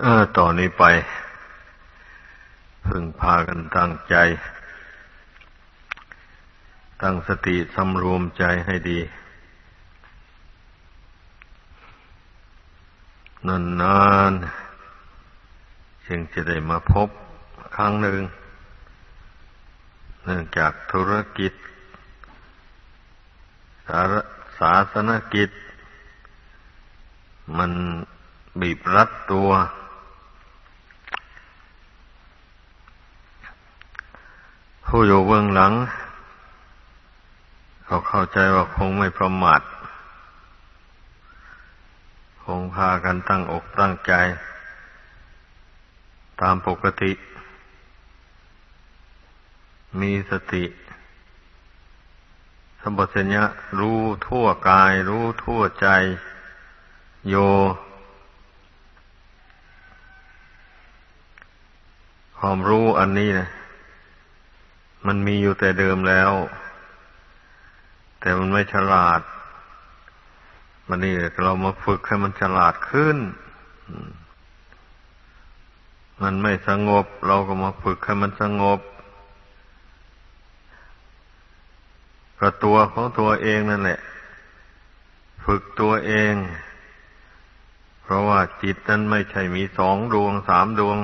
เออต่อนนี้ไป พึงพากันตั้งใจ ตั้งสติสำรวมใจให้ดี นานๆจึงจะได้มาพบครั้งหนึ่ง เนื่องจากธุรกิจ สาศาสนกิจ มันบีบรัดตัว ผู้อยู่เบื้องหลัง เขาเข้าใจว่าคงไม่ประมาทคงพากันตั้งอกตั้งใจ ตามปกติ มีสติสัมปชัญญะรู้ทั่วกาย รู้ทั่วใจ โย ความรู้อันนี้นะ มันมีอยู่แต่เดิมแล้ว แต่มันไม่ฉลาด มันนี่เรามาฝึกให้มันฉลาดขึ้น มันไม่สงบ เราก็มาฝึกให้มันสงบก็ตัวของตัวเองนั่นแหละ ฝึกตัวเอง เพราะว่าจิตนั้นไม่ใช่มีสองดวงสามดวง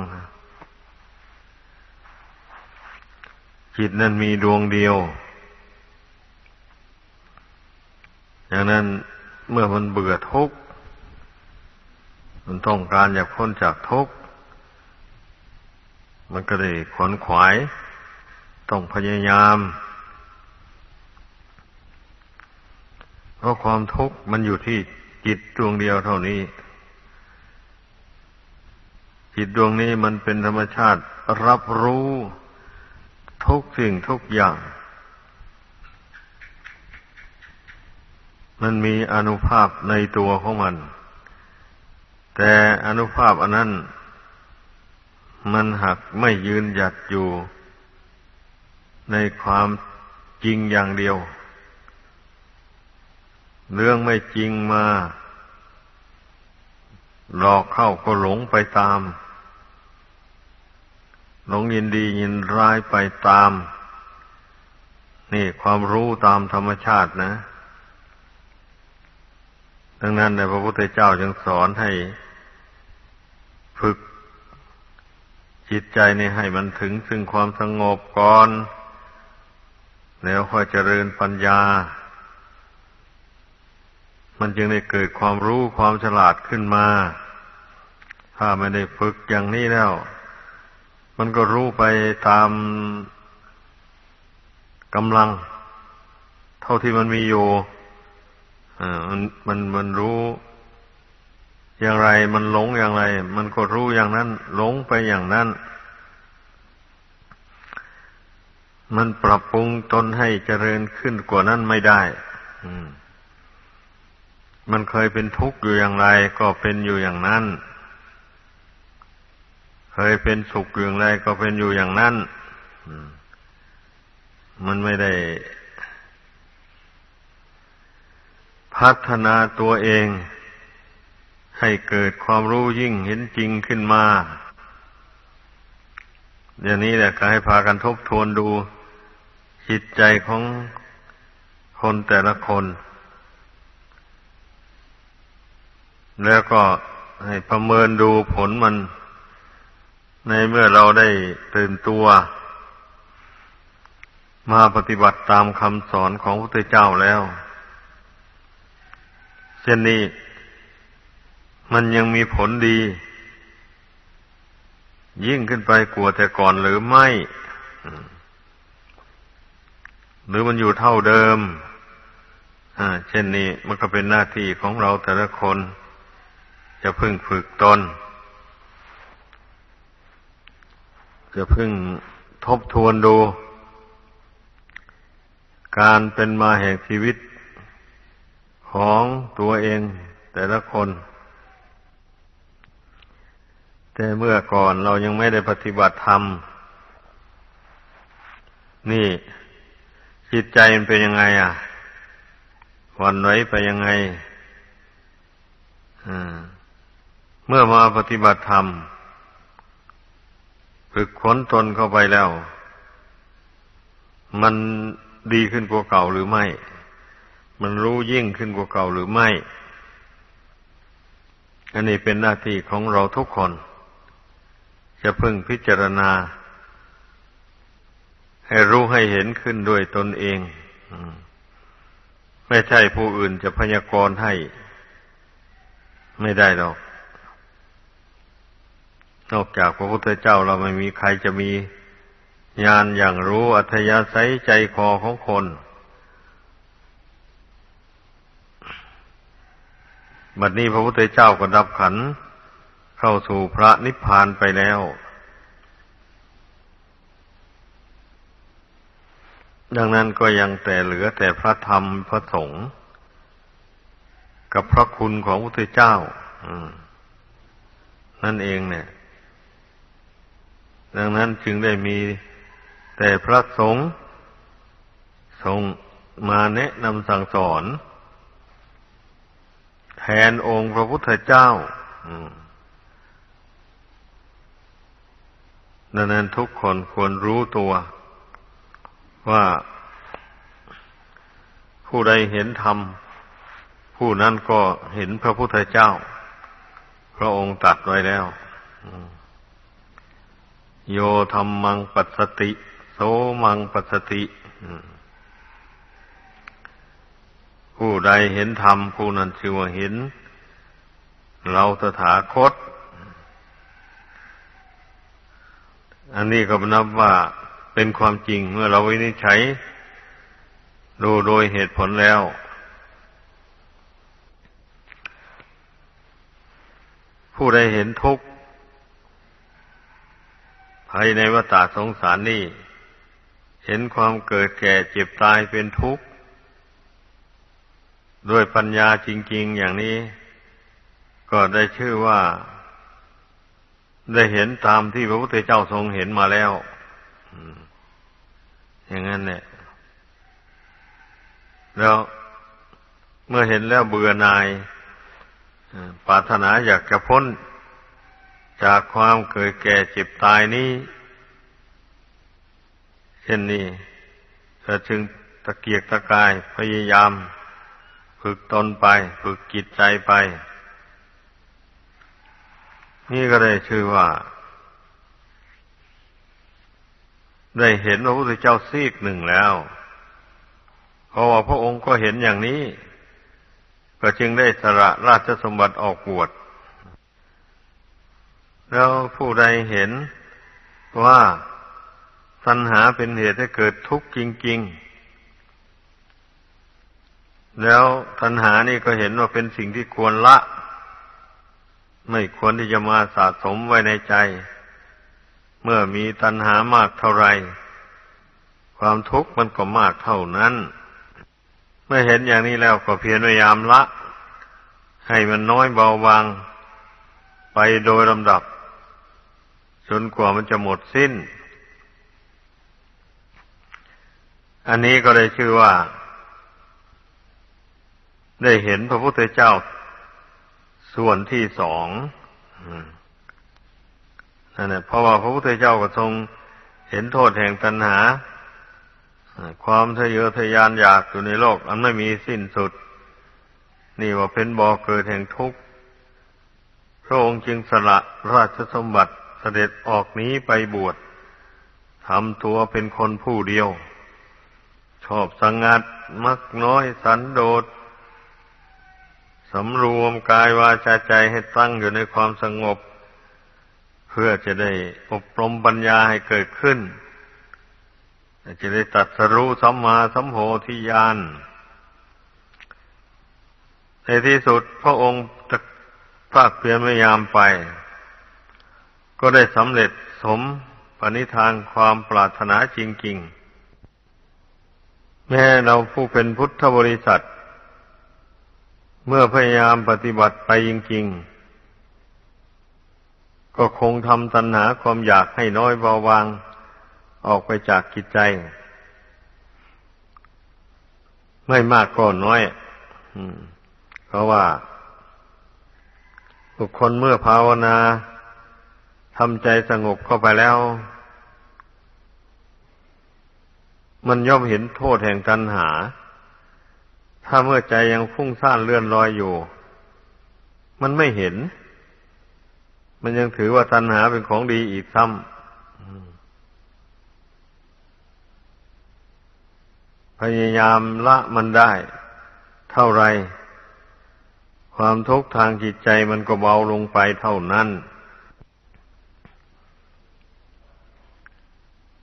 จิตนั้นมีดวงเดียวอย่างนั้นเมื่อมันเบื่อทุกข์ มันต้องการอยากพ้นจากทุกข์ มันก็เลยขวนขวาย ต้องพยายาม เพราะความทุกข์มันอยู่ที่จิตดวงเดียวเท่านี้ จิตดวงนี้มันเป็นธรรมชาติรับรู้ ทุกสิ่งทุกอย่าง มันมีอนุภาพในตัวของมัน แต่อนุภาพอันนั้น มันหักไม่ยืนหยัดอยู่ ในความจริงอย่างเดียว เรื่องไม่จริงมาหลอกเข้าก็หลงไปตาม หลงยินดียินร้ายไปตาม นี่ความรู้ตามธรรมชาตินะ ดังนั้นในพระพุทธเจ้าจึงสอนให้ ฝึกจิตใจนี่ให้มันถึงซึ่งความสงบก่อน แล้วค่อยเจริญปัญญา มันจึงได้เกิดความรู้ความฉลาดขึ้นมา ถ้าไม่ได้ฝึกอย่างนี้แล้ว มันก็รู้ไปตามกำลัง เท่าที่มันมีอยู่มันมันมันรู้ อย่างไร มันหลงอย่างไร มันก็รู้อย่างนั้น หลงไปอย่างนั้น มันปรับปรุงตนให้เจริญขึ้นกว่านั้นไม่ได้มันเคยเป็นทุกข์อยู่อย่างไร ก็เป็นอยู่อย่างนั้น เคยเป็นสุขอย่างไรก็เป็นอยู่อย่างนั้นมันไม่ได้ พัฒนาตัวเอง ให้เกิดความรู้ยิ่งเห็นจริงขึ้นมาอย่างนี้แหละก็ให้พากันทบทวนดูจิตใจของคนแต่ละคน แล้วก็ให้ประเมินดูผลมัน ในเมื่อเราได้ตื่นตัว มาปฏิบัติตามคำสอนของพระพุทธเจ้าแล้ว เช่นนี้ มันยังมีผลดี ยิ่งขึ้นไปกลัวแต่ก่อนหรือไม่ หรือมันอยู่เท่าเดิมเช่นนี้มันก็เป็นหน้าที่ของเราแต่ละคน จะพึ่งฝึกตน จะพึ่งทบทวนดู การเป็นมาแห่งชีวิต ของตัวเองแต่ละคน แต่เมื่อก่อนเรายังไม่ได้ปฏิบัติธรรม นี่จิตใจมันเป็นยังไง อะวันไหวไปยังไงเมื่อมาปฏิบัติธรรม ฝึกขนตนเข้าไปแล้ว มันดีขึ้นกว่าเก่าหรือไม่ มันรู้ยิ่งขึ้นกว่าเก่าหรือไม่ อันนี้เป็นหน้าที่ของเราทุกคน จะพึงพิจารณา ให้รู้ให้เห็นขึ้นด้วยตนเองไม่ใช่ผู้อื่นจะพยากรณ์ให้ ไม่ได้หรอก นอกจากพระพุทธเจ้าเราไม่มีใครจะมีญาณอย่างรู้อัธยาศัยใจคอของคน บัดนี้พระพุทธเจ้าก็ดับขัน เข้าสู่พระนิพพานไปแล้ว ดังนั้นก็ยังแต่เหลือแต่พระธรรมพระสงฆ์กับพระคุณของพระพุทธเจ้านั่นเองเนี่ย ดังนั้นจึงได้มีแต่พระสงฆ์ทรงมาแนะนำสั่งสอน แทนองค์พระพุทธเจ้าดังนั้นทุกคนควรรู้ตัว ว่าผู้ใดเห็นธรรม ผู้นั้นก็เห็นพระพุทธเจ้า พระองค์ตัดไว้แล้ว โยธรรมังปัสสติ โสมังปัสสติ ผู้ใดเห็นธรรมผู้นั้นชื่อว่าเห็น เราตถาคต อันนี้ก็นับว่าเป็นความจริงเมื่อเราวินิจฉัยดูโดยเหตุผลแล้ว ผู้ใดเห็นทุกข์ ภายในวัฏสงสารนี่เห็นความเกิดแก่เจ็บตายเป็นทุกข์ ด้วยปัญญาจริง ๆ อย่างนี้ ก็ได้ชื่อว่า ได้เห็นตามที่พระพุทธเจ้าทรงเห็นมาแล้วอย่างนั้นเนี่ย แล้วเมื่อเห็นแล้วเบื่อหน่ายปรารถนาอยากจะพ้น จากความเกิดแก่เจ็บตายนี้ เช่นนี้ก็จึงตะเกียกตะกายพยายาม ฝึกตนไป ฝึกจิตใจไป นี่ก็ได้ชื่อว่า ได้เห็นพระพุทธเจ้าซีกหนึ่งแล้วเพราะว่าพระองค์ก็เห็นอย่างนี้ ก็จึงได้สละราชสมบัติออกบวช แล้วผู้ใดเห็นว่าตัณหาเป็นเหตุให้เกิดทุกข์จริง ๆ แล้วตัณหานี่ก็เห็นว่าเป็นสิ่งที่ควรละ ไม่ควรที่จะมาสะสมไว้ในใจ เมื่อมีตัณหามากเท่าไร ความทุกข์มันก็มากเท่านั้น เมื่อเห็นอย่างนี้แล้วก็เพียรพยายามละ ให้มันน้อยเบาบางไปโดยลำดับ จนกว่ามันจะหมดสิ้น อันนี้ก็ได้ชื่อว่า ได้เห็นพระพุทธเจ้า ส่วนที่สองนั่นแหละเพราะว่าพระพุทธเจ้าก็ทรงเห็นโทษแห่งตัณหา ความทะเยอทะยานอยากอยู่ในโลก อันไม่มีสิ้นสุด นี่ว่าเป็นบ่อเกิดแห่งทุกข์ พระองค์จึงสละราชสมบัติ เสด็จออกนี้ไปบวชทำตัวเป็นคนผู้เดียว ชอบสังัดมักน้อยสันโดษสำรวมกายวาจาใจให้ตั้งอยู่ในความสงบ เพื่อจะได้อบรมปัญญาให้เกิดขึ้น จะได้ตัดสรู้สัมมาสัมโพธิญาณในที่สุดพระองค์ภาคเพียรพยายามไป ก็ได้สำเร็จสมปณิธานความปรารถนาจริง ๆ แม้เราผู้เป็นพุทธบริษัท เมื่อพยายามปฏิบัติไปจริง ๆ ก็คงทำตัณหาความอยากให้น้อยเบาบางออกไปจากกิจใจ ไม่มากก็น้อยเพราะว่าบุคคลเมื่อภาวนา ทำใจสงบเข้าไปแล้ว มันย่อมเห็นโทษแห่งตัณหา ถ้าเมื่อใจยังฟุ้งซ่านเลื่อนลอยอยู่ มันไม่เห็น มันยังถือว่าตัณหาเป็นของดีอีกซ้ำพยายามละมันได้ เท่าไร ความทุกข์ทางจิตใจมันก็เบาลงไปเท่านั้น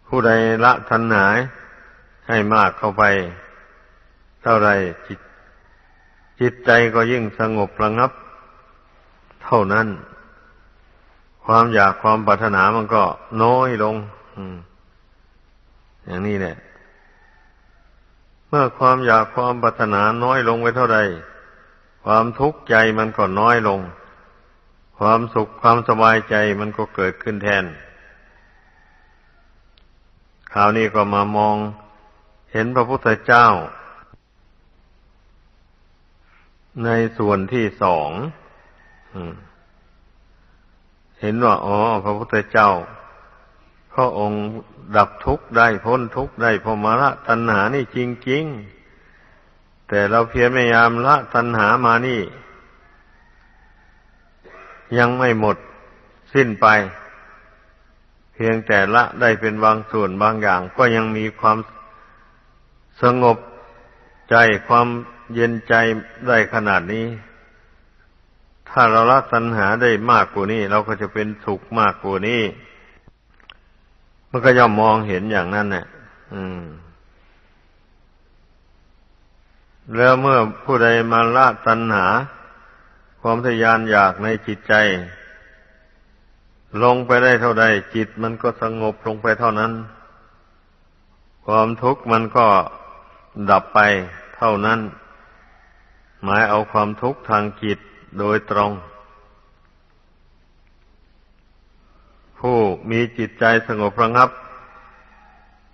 ผู้ใดละทันหายให้มากเข้าไป เท่าไรจิต จิตใจก็ยิ่งสงบระงับ เท่านั้น ความอยากความปรารถนามันก็น้อยลงอย่างนี้แหละเมื่อความอยากความปรารถนาน้อยลงไปเท่าไรความทุกข์ใจมันก็น้อยลง ความสุขความสบายใจมันก็เกิดขึ้นแทน คราวนี้ก็มามองเห็นพระพุทธเจ้า ในส่วนที่สองเห็นว่าอ๋อพระพุทธเจ้าพระองค์ดับทุกข์ได้พ้นทุกข์ได้พอมาละตัณหานี่จริงๆ แต่เราเพียรพยายามละตัณหามานี่ ยังไม่หมดสิ้นไป เพียงแต่ละได้เป็นบางส่วนบางอย่างก็ยังมีความสงบใจความเย็นใจได้ขนาดนี้ ถ้าเราละตัณหาได้มากกว่านี้ เราก็จะเป็นสุขมากกว่านี้ มันก็ย่อมมองเห็นอย่างนั้นเนี่ยแล้วเมื่อผู้ใดมาละตัณหา ความทยานอยากในจิตใจ ลงไปได้เท่าใดจิตมันก็สงบลงไปเท่านั้น ความทุกข์มันก็ดับไปเท่านั้น หมายเอาความทุกข์ทางจิตโดยตรง ผู้มีจิตใจสงบระงับ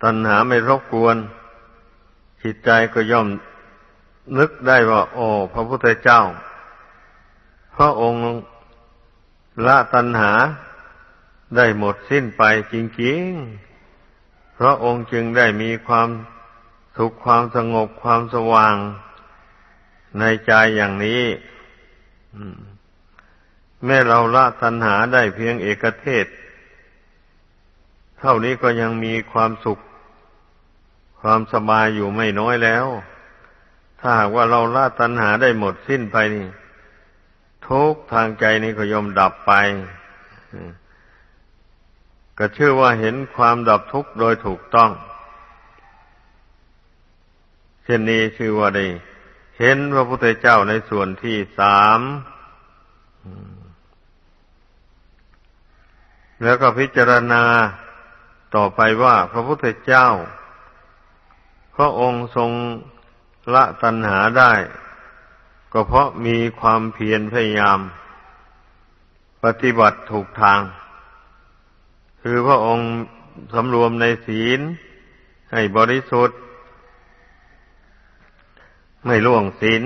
ตัณหาไม่รบกวน จิตใจก็ย่อมนึกได้ว่า โอ้พระพุทธเจ้า พระองค์ละตัณหา ได้หมดสิ้นไปจริงๆเพราะองค์จึงได้มีความสุขความสงบความสว่างในใจอย่างนี้แม้เราละตัณหาได้เพียงเอกเทศ เท่านี้ก็ยังมีความสุข ความสบายอยู่ไม่น้อยแล้ว ถ้าหากว่าเราละตัณหาได้หมดสิ้นไปนี่ทุกทางใจนี้ก็ยอมดับไป ก็ชื่อว่าเห็นความดับทุกข์โดยถูกต้อง เช่นนี้ชื่อว่าได้เห็นพระพุทธเจ้าในส่วนที่สามแล้วก็พิจารณาต่อไปว่าพระพุทธเจ้า พระองค์ทรงละตัณหาได้ ก็เพราะมีความเพียรพยายาม ปฏิบัติถูกทาง คือพระองค์สำรวมในศีล ให้บริสุทธิ์ ไม่ล่วงศีล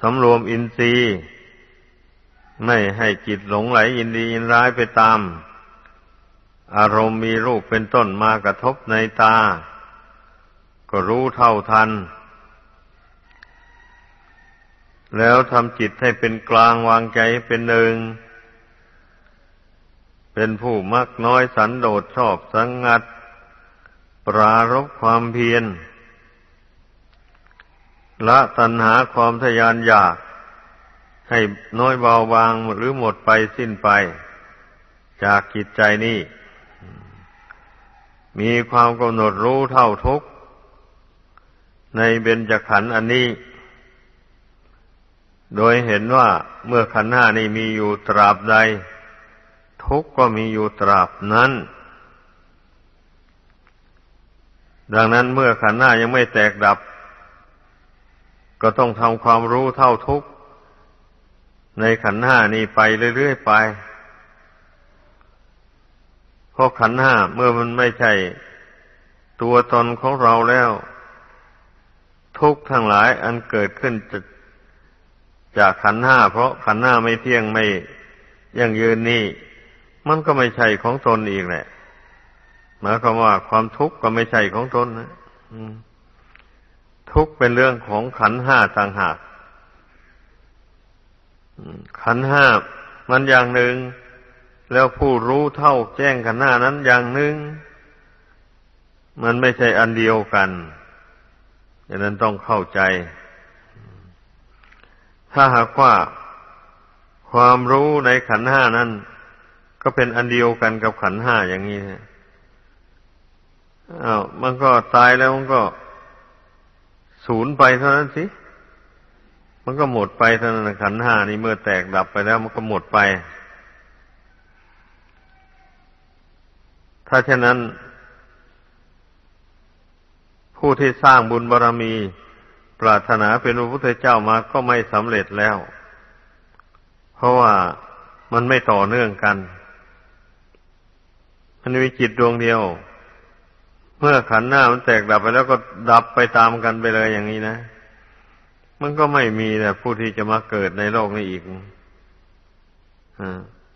สำรวมอินทรีย์ ไม่ให้จิตหลงไหลยินดียินร้ายไปตาม อารมณ์มีรูปเป็นต้นมากระทบในตา ก็รู้เท่าทัน แล้วทำจิตให้เป็นกลางวางใจเป็นหนึ่ง เป็นผู้มักน้อยสันโดษชอบสังงัด ปรารบความเพียรละตัณหาความทยานอยาก ให้น้อยเบาบางหรือหมดไปสิ้นไป จากกิจใจนี้ มีความกำหนดรู้เท่าทุกในเบญจขันธ์อันนี้ โดยเห็นว่าเมื่อขันธ์ห้านี้มีอยู่ตราบใด ทุกข์ก็มีอยู่ตราบนั้น ดังนั้นเมื่อขันธ์หน้ายังไม่แตกดับ ก็ต้องทำความรู้เท่าทุกข์ในขันธ์ห้านี้ไปเรื่อยๆไป เพราะขันธ์ห้าเมื่อมันไม่ใช่ตัวตนของเราแล้ว ทุกข์ทั้งหลายอันเกิดขึ้นจากขันห้าเพราะขันห้าไม่เที่ยงไม่ยั่งยืนนี่ มันก็ไม่ใช่ของตนอีกแหละ หมายความว่าความทุกข์ก็ไม่ใช่ของตนนะทุกข์เป็นเรื่องของขันห้าต่างหากขันห้ามันอย่างหนึ่ง แล้วผู้รู้เท่าแจ้งขันห้านั้นอย่างหนึ่ง มันไม่ใช่อันเดียวกันดังนั้นต้องเข้าใจ ถ้าหากว่าความรู้ในขันห้านั้น ก็เป็นอันเดียวกันกับขันห้าอย่างนี้อ้าวมันก็ตายแล้วมันก็ศูนย์ไปเท่านั้นสิ มันก็หมดไปเท่านั้นขันห้านี่เมื่อแตกดับไปแล้วมันก็หมดไป ถ้าเช่นนั้น ผู้ที่สร้างบุญบารรมี ปรารถนาเป็นพระพุทธเจ้ามาก็ไม่สำเร็จแล้ว เพราะว่ามันไม่ต่อเนื่องกัน มันมีจิตดวงเดียว เมื่อขันหน้ามันแตกดับไปแล้วก็ดับไปตามกันไปเลยอย่างนี้นะ มันก็ไม่มีแต่ผู้ที่จะมาเกิดในโลกนี้อีก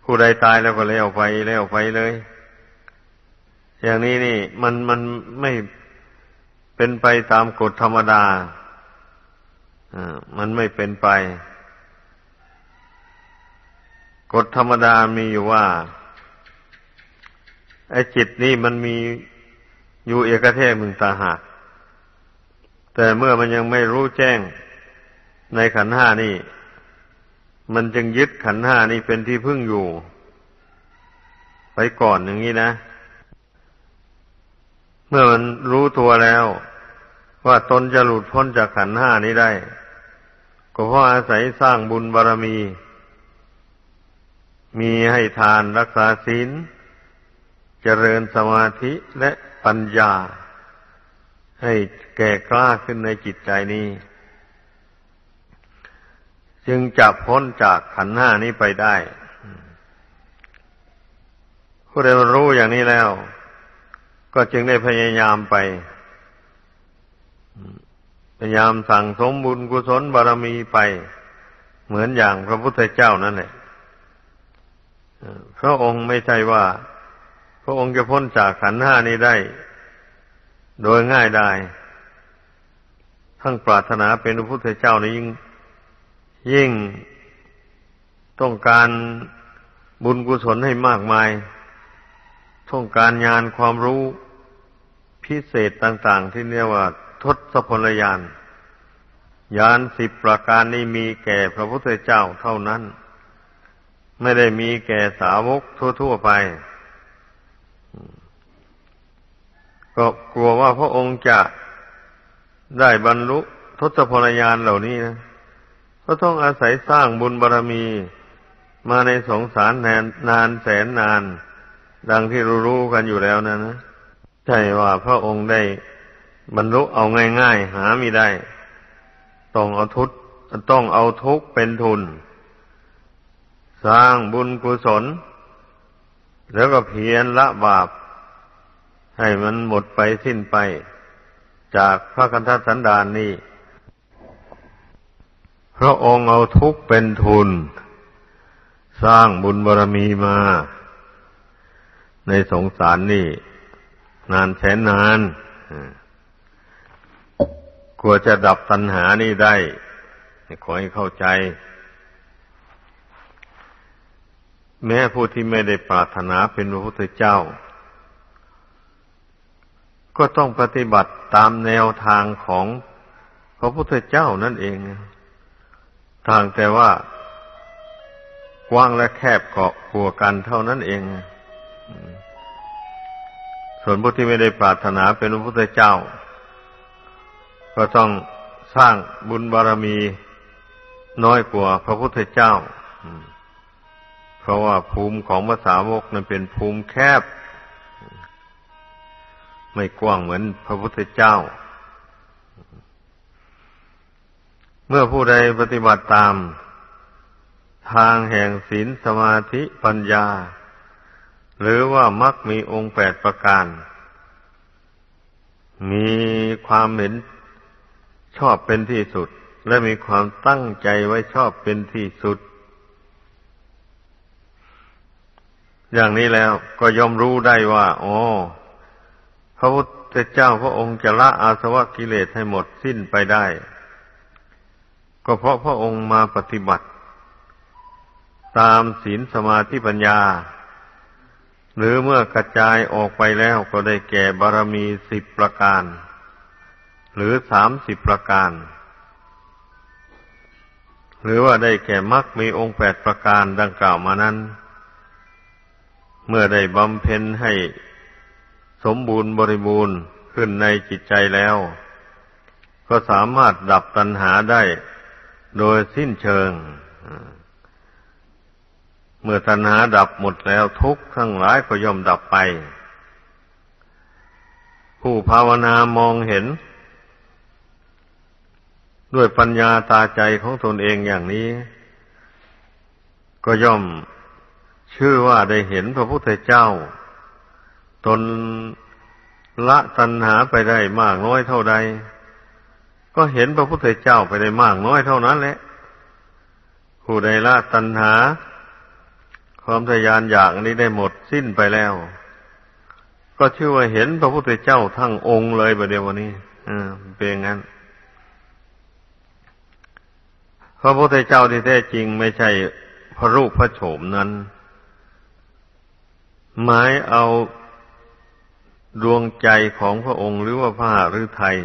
ผู้ใดตายแล้วก็แล้วไปแล้วไปเลย อย่างนี้นี่ มันมันไม่เป็นไปตามกฎธรรมดาอ่ามันไม่เป็นไป กฎธรรมดามีอยู่ว่า ไอ้จิตนี่มันมีอยู่เอกเทศมึงตาหากแต่เมื่อมันยังไม่รู้แจ้งในขันห้านี่ มันจึงยึดขันห้านี่เป็นที่พึ่งอยู่ ไปก่อนอย่างนี้นะ เมื่อมันรู้ตัวแล้ว ว่าตนจะหลุดพ้นจากขันห้านี้ได้ ก็เพราะอาศัยสร้างบุญบารรมี มีให้ทานรักษาศีล เจริญสมาธิและปัญญา ให้แก่กล้าขึ้นในจิตใจนี้ จึงจะพ้นจากขันห้านี้ไปได้ ผู้ใดรู้อย่างนี้แล้ว ก็จึงได้พยายามไป พยายามสั่งสมบุญกุศลบารมีไป เหมือนอย่างพระพุทธเจ้านั่นแหละพระองค์ไม่ใช่ว่า ระองค์จะพ้นจากขันห้านี้ได้ โดยง่ายได้ ทั้งปรารถนาเป็นพระพุทธเจ้านี้ยิ่งยิ่งต้องการบุญกุศลให้มากมาย ต้องการญาณความรู้พิเศษต่างๆ ที่เรียกว่าทศพลยานญาณสิบประการนี้มีแก่พระพุทธเจ้าเท่านั้น ไม่ได้มีแก่สาวกทั่ว ๆ ไป ก็กลัวว่าพระองค์จะได้บรรลุทศพลญาณเหล่านี้นะก็ต้องอาศัยสร้างบุญบารรมี มาในสงสารแนนนานแสนนาน ดังที่รู้ๆกันอยู่แล้วนะนะใช่ว่าพระองค์ได้บรรลุเอาง่ายๆ หาไม่ได้ ต้องเอาทุกต้องเอาทุกเป็นทุน สร้างบุญกุศล แล้วก็เพียรละบาป ให้มันหมดไปสิ้นไป จากพระคันธสันดานนี้ พระองค์เอาทุกเป็นทุน สร้างบุญบารรมีมา ในสงสารนี่ นานแสนนานกลัวจะดับตัณหานี่ได้ ขอให้เข้าใจ แม้ผู้ที่ไม่ได้ปรารถนาเป็นพระพุทธเจ้า ก็ต้องปฏิบัติตามแนวทางของพระพุทธเจ้านั่นเองทางแต่ว่ากว้างและแคบเกาะขัวกันเท่านั้นเอง ส่วนผู้ที่ไม่ได้ปรารถนาเป็นพระพุทธเจ้า ก็ต้องสร้างบุญบารมีน้อยกว่าพระพุทธเจ้า เพราะว่าภูมิของภาษาวกนั้นเป็นภูมิแคบ ไม่กว้างเหมือนพระพุทธเจ้า เมื่อผู้ใดปฏิบัติตาม ทางแห่งศีลสมาธิปัญญา หรือว่ามักมีองค์แปดประการ มีความเห็นชอบเป็นที่สุด และมีความตั้งใจไว้ชอบเป็นที่สุด อย่างนี้แล้วก็ยอมรู้ได้ว่า อ๋อ พระพุทธเจ้าพระองค์จะละอาสวะกิเลสให้หมดสิ้นไปได้ ก็เพราะพระองค์มาปฏิบัติ ตามศีลสมาธิปัญญา หรือเมื่อกระจายออกไปแล้วก็ได้แก่บารมีสิบประการ หรือสามสิบประการ หรือว่าได้แก่มรรคมีองค์แปดประการดังกล่าวมานั้น เมื่อได้บำเพ็ญให้ สมบูรณ์บริบูรณ์ขึ้นในจิตใจแล้ว ก็สามารถดับตัณหาได้โดยสิ้นเชิง เมื่อตัณหาดับหมดแล้วทุกข์ทั้งหลายก็ย่อมดับไป ผู้ภาวนามองเห็น ด้วยปัญญาตาใจของตนเองอย่างนี้ ก็ย่อมชื่อว่าได้เห็นพระพุทธเจ้า ตนละตัณหาไปได้มากน้อยเท่าใด ก็เห็นพระพุทธเจ้าไปได้มากน้อยเท่านั้นแหละผู้ใดละตัณหา ความทยานอยากนี้ได้หมดสิ้นไปแล้ว ก็ชื่อว่าเห็นพระพุทธเจ้าทั้งองค์เลยประเดี๋ยววันนี้อ่าเป็นงั้นพระพุทธเจ้าที่แท้จริงไม่ใช่พระรูปพระโฉมนั้น หมายเอา ดวงใจของพระองค์หรือว่าพระหฤทัย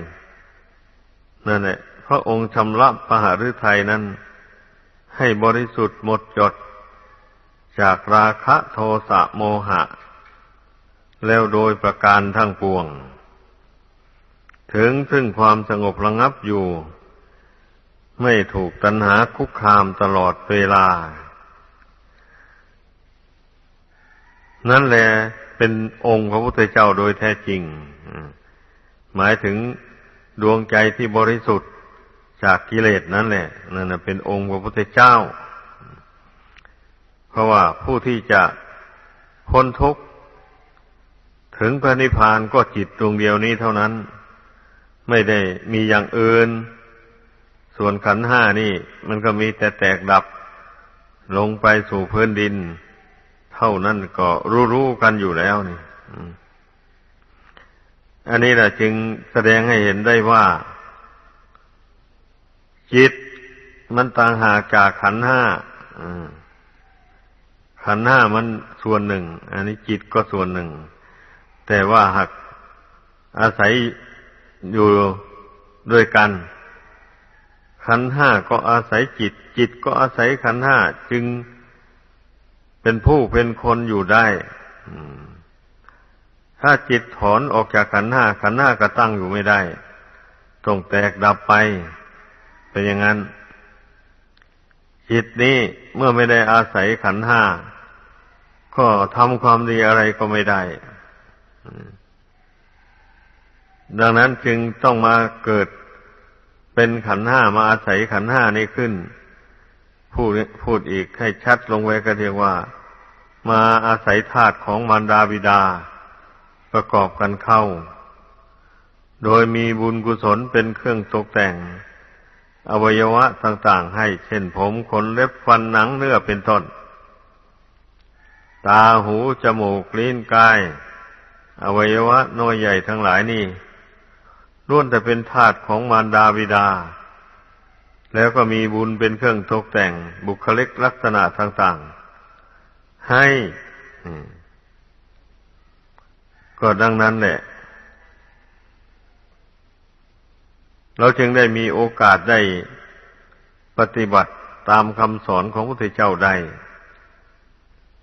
นั่นแหละพระองค์ชำระพระหฤทัยนั้น ให้บริสุทธิ์หมดจด จากราคะโทสะโมหะ แล้วโดยประการทั้งปวง ถึงซึ่งความสงบระงับอยู่ ไม่ถูกตัณหาคุกคามตลอดเวลา นั่นแหละ เป็นองค์พระพุทธเจ้าโดยแท้จริง หมายถึงดวงใจที่บริสุทธิ์จากกิเลสนั่นแหละนั่นเป็นองค์พระพุทธเจ้า เพราะว่าผู้ที่จะพ้นทุกข์ถึงพระนิพพานก็จิตดวงเดียวนี้เท่านั้น ไม่ได้มีอย่างอื่น ส่วนขันห้านี่ มันก็มีแต่แตกดับลงไปสู่พื้นดิน เท่านั้นก็รู้ๆกันอยู่แล้วนี่อันนี้แหละจึงแสดงให้เห็นได้ว่า จิตมันต่างหากจากขันห้าขันห้ามันส่วนหนึ่ง อันนี้จิตก็ส่วนหนึ่ง แต่ว่าหากอาศัยอยู่ด้วยกัน ขันห้าก็อาศัยจิต จิตก็อาศัยขันห้าจึง เป็นผู้เป็นคนอยู่ได้ถ้าจิตถอนออกจากขันห้าขันห้าก็ตั้งอยู่ไม่ได้ต้องแตกดับไป เป็นอย่างนั้น จิตนี้เมื่อไม่ได้อาศัยขันห้า ก็ทำความดีอะไรก็ไม่ได้ ดังนั้นจึงต้องมาเกิดเป็นขันห้ามาอาศัยขันห้านี้ขึ้น พูดพูดอีกให้ชัดลงไว้ก็เรียกว่า มาอาศัยธาตุของมารดาบิดา ประกอบกันเข้า โดยมีบุญกุศลเป็นเครื่องตกแต่ง อวัยวะต่างๆ ให้เช่นผมขนเล็บฟันหนังเนื้อเป็นต้น ตาหูจมูกลิ้นกาย อวัยวะน้อยใหญ่ทั้งหลายนี่ล้วนแต่เป็นธาตุของมารดาบิดา แล้วก็มีบุญเป็นเครื่องตกแต่งบุคลิกลักษณะต่างๆ ให้ก็ดังนั้นแหละ เราจึงได้มีโอกาสได้ปฏิบัติตามคำสอนของพระพุทธเจ้าได้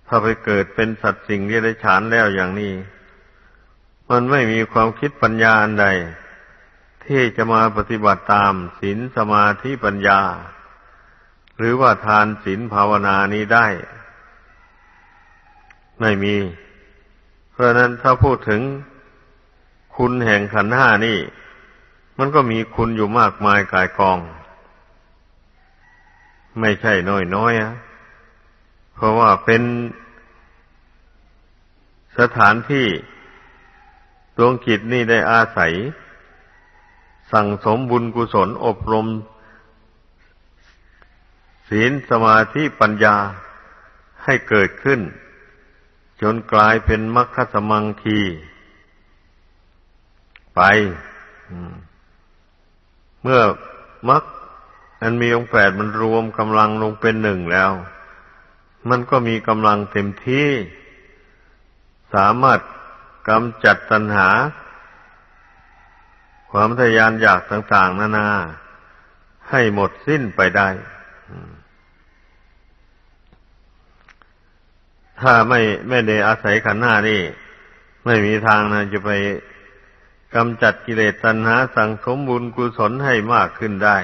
ถ้าไปเกิดเป็นสัตว์สิ่งที่ได้ฉานแล้วอย่างนี้ มันไม่มีความคิดปัญญาอันใด ที่จะมาปฏิบัติตามศีลสมาธิปัญญา หรือว่าทานศีลภาวนานี้ได้ ไม่มี เพราะนั้นถ้าพูดถึงคุณแห่งขันห้านี่ มันก็มีคุณอยู่มากมายกายกอง ไม่ใช่น้อยน้อยอะเพราะว่าเป็นสถานที่ดวงจิตนี่ได้อาศัย สั่งสมบุญกุศลอบรม ศีลสมาธิปัญญาให้เกิดขึ้น จนกลายเป็นมรรคสมังคี ไป เมื่อมรรคอันมีองค์แปดมันรวมกำลังลงเป็นหนึ่งแล้ว มันก็มีกำลังเต็มที่ สามารถกำจัดตัณหา ความทยานอยากต่าง ๆ นานา ให้หมดสิ้นไปได้ ถ้าไม่ไม่ได้อาศัยขันหน้านี่ ไม่มีทางนะจะไปกำจัดกิเลสตัณหาสั่งสมบุญกุศลให้มากขึ้นได้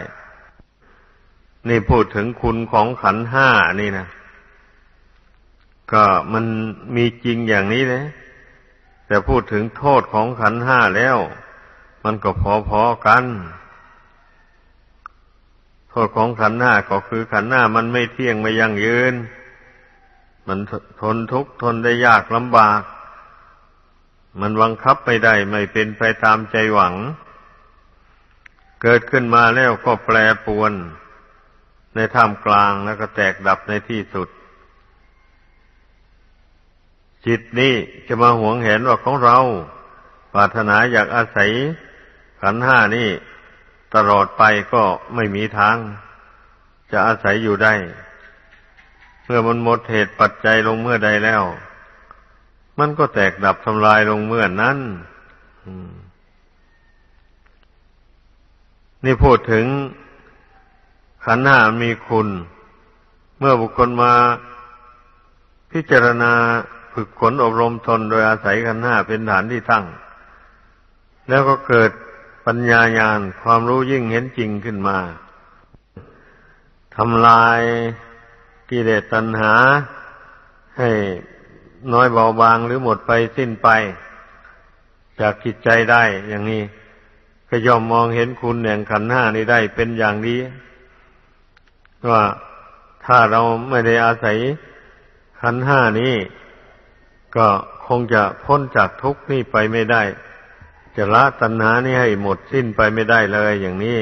นี่พูดถึงคุณของขันห้านี่นะ ก็มันมีจริงอย่างนี้เลยแต่พูดถึงโทษของขันห้าแล้ว มันก็พอๆกันโทษของขันหน้าก็คือขันหน้ามันไม่เที่ยงไม่ยั่งยืน มันทนทุกข์ทนได้ยากลำบาก มันบังคับไม่ได้ไม่เป็นไปตามใจหวัง เกิดขึ้นมาแล้วก็แปรปวน ในท่ามกลางแล้วก็แตกดับในที่สุด จิตนี้จะมาหวงเห็นว่าของเรา ปรารถนาอยากอาศัย ขันห้านี่ตลอดไปก็ไม่มีทาง จะอาศัยอยู่ได้ เมื่อมันหมดเหตุปัจจัยลงเมื่อใดแล้ว มันก็แตกดับทำลายลงเมื่อนั้นนี่พูดถึงขันห้ามีคุณ เมื่อบุคคลมาพิจารณาฝึกขนอบรมตนโดยอาศัยขันห้าเป็นฐานที่ตั้ง แล้วก็เกิด ปัญญาญาณความรู้ยิ่งเห็นจริงขึ้นมาทำลายกิเลสตัณหา ให้น้อยเบาบางหรือหมดไปสิ้นไป จากจิตใจได้อย่างนี้ก็ยอมมองเห็นคุณแห่งขันห้านี้ได้เป็นอย่างดีว่าถ้าเราไม่ได้อาศัยขันห้านี้ ก็คงจะพ้นจากทุกข์นี่ไปไม่ได้ จะละตัณหานี่ให้หมดสิ้นไปไม่ได้เลยอย่างนี้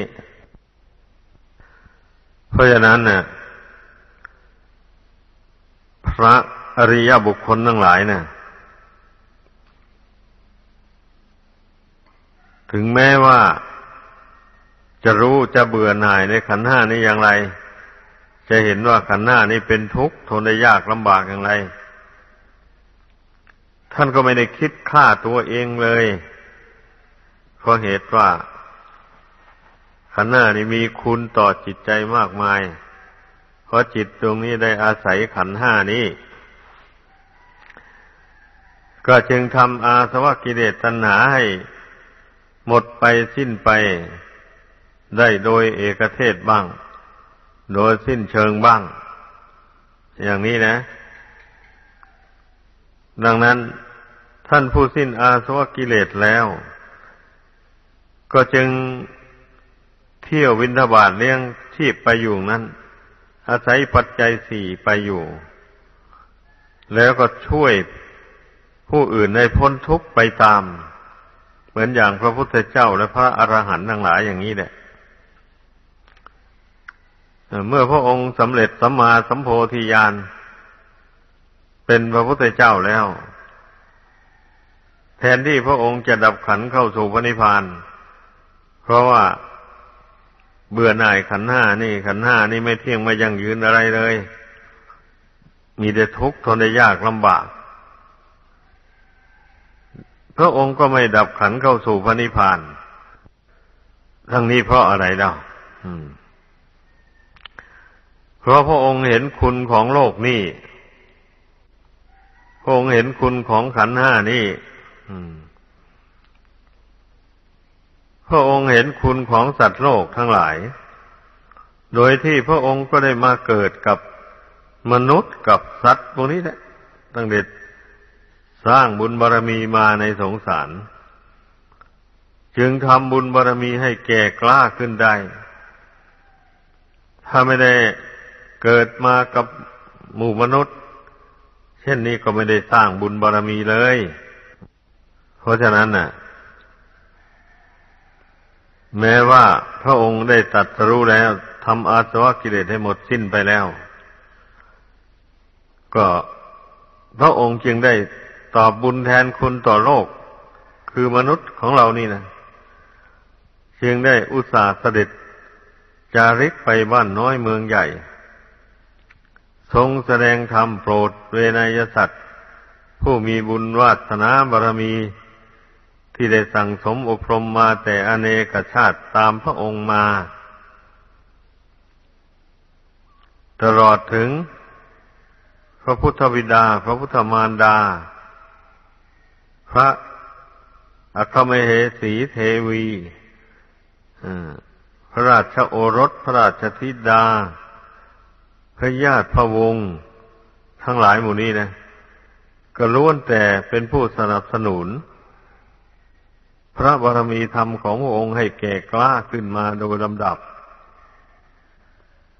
เพราะฉะนั้นเนี่ยพระอริยบุคคลทั้งหลายเนี่ยถึงแม้ว่าจะรู้จะเบื่อหน่ายในขันห้านี้อย่างไร จะเห็นว่าขันห้านี้เป็นทุกข์ทนได้ยากลำบากอย่างไร ท่านก็ไม่ได้คิดฆ่าตัวเองเลย ราะเหตุว่าขันธ์หน้านี่มีคุณต่อจิตใจมากมาย เพราะจิตตรงนี้ได้อาศัยขันห้านี้ ก็จึงทำอาสวะกิเลสตัณหาให้หมดไปสิ้นไปได้โดยเอกเทศบ้าง โดยสิ้นเชิงบ้าง อย่างนี้นะ ดังนั้นท่านผู้สิ้นอาสวะกิเลสแล้ว ก็จึงเที่ยววินทบาทเลี้ยงชีพไปอยู่นั้น อาศัยปัจจัยสี่ไปอยู่ แล้วก็ช่วยผู้อื่นในพ้นทุกข์ไปตาม เหมือนอย่างพระพุทธเจ้าและพระอรหันต์ทั้งหลายอย่างนี้แหละเมื่อพระองค์สำเร็จสัมมาสัมโพธิญาณเป็นพระพุทธเจ้าแล้ว แทนที่พระองค์จะดับขันเข้าสู่พระนิพพานเพราะว่าเบื่อหน่ายขันห้านี่ ขันห้านี่ไม่เที่ยงไม่ยั่งยืนอะไรเลย มีแต่ทุกข์ทนได้ยากลำบาก พระองค์ก็ไม่ดับขันเข้าสู่พระนิพพาน ทั้งนี้เพราะอะไรเล่าเพราะพระองค์เห็นคุณของโลกนี่ พระองค์เห็นคุณของขันห้านี่ พระองค์เห็นคุณของสัตว์โลกทั้งหลาย โดยที่พระองค์ก็ได้มาเกิดกับมนุษย์กับสัตว์พวกนี้แหละตั้งแต่สร้างบุญบารรมีมาในสงสาร จึงทำบุญบารรมีให้แก่กล้าขึ้นได้ ถ้าไม่ได้เกิดมากับหมู่มนุษย์ เช่นนี้ก็ไม่ได้สร้างบุญบารรมีเลย เพราะฉะนั้นน่ะ แม้ว่าพระองค์ได้ตัดรู้แล้วทำอาสวะกิเลสให้หมดสิ้นไปแล้ว ก็พระองค์จึงได้ตอบบุญแทนคุณต่อโลก คือมนุษย์ของเรานี่นะจึงได้อุตส่าห์เสด็จจาริกไปบ้านน้อยเมืองใหญ่ ทรงแสดงธรรมโปรดเวนยสัตว์ ผู้มีบุญวาสนาบารมี ที่ได้สั่งสมอบรมมาแต่อเนกชาติตามพระองค์มา ตลอดถึง พระพุทธบิดา พระพุทธมารดา พระอัคเมเหสีเทวีพระราชโอรส พระราชธิดา พระญาติพระวงศ์ทั้งหลายหมู่นี้นะ ก็ล้วนแต่เป็นผู้สนับสนุน พระบารมีธรรมขององค์ให้แก่กล้าขึ้นมาโดยลำดับ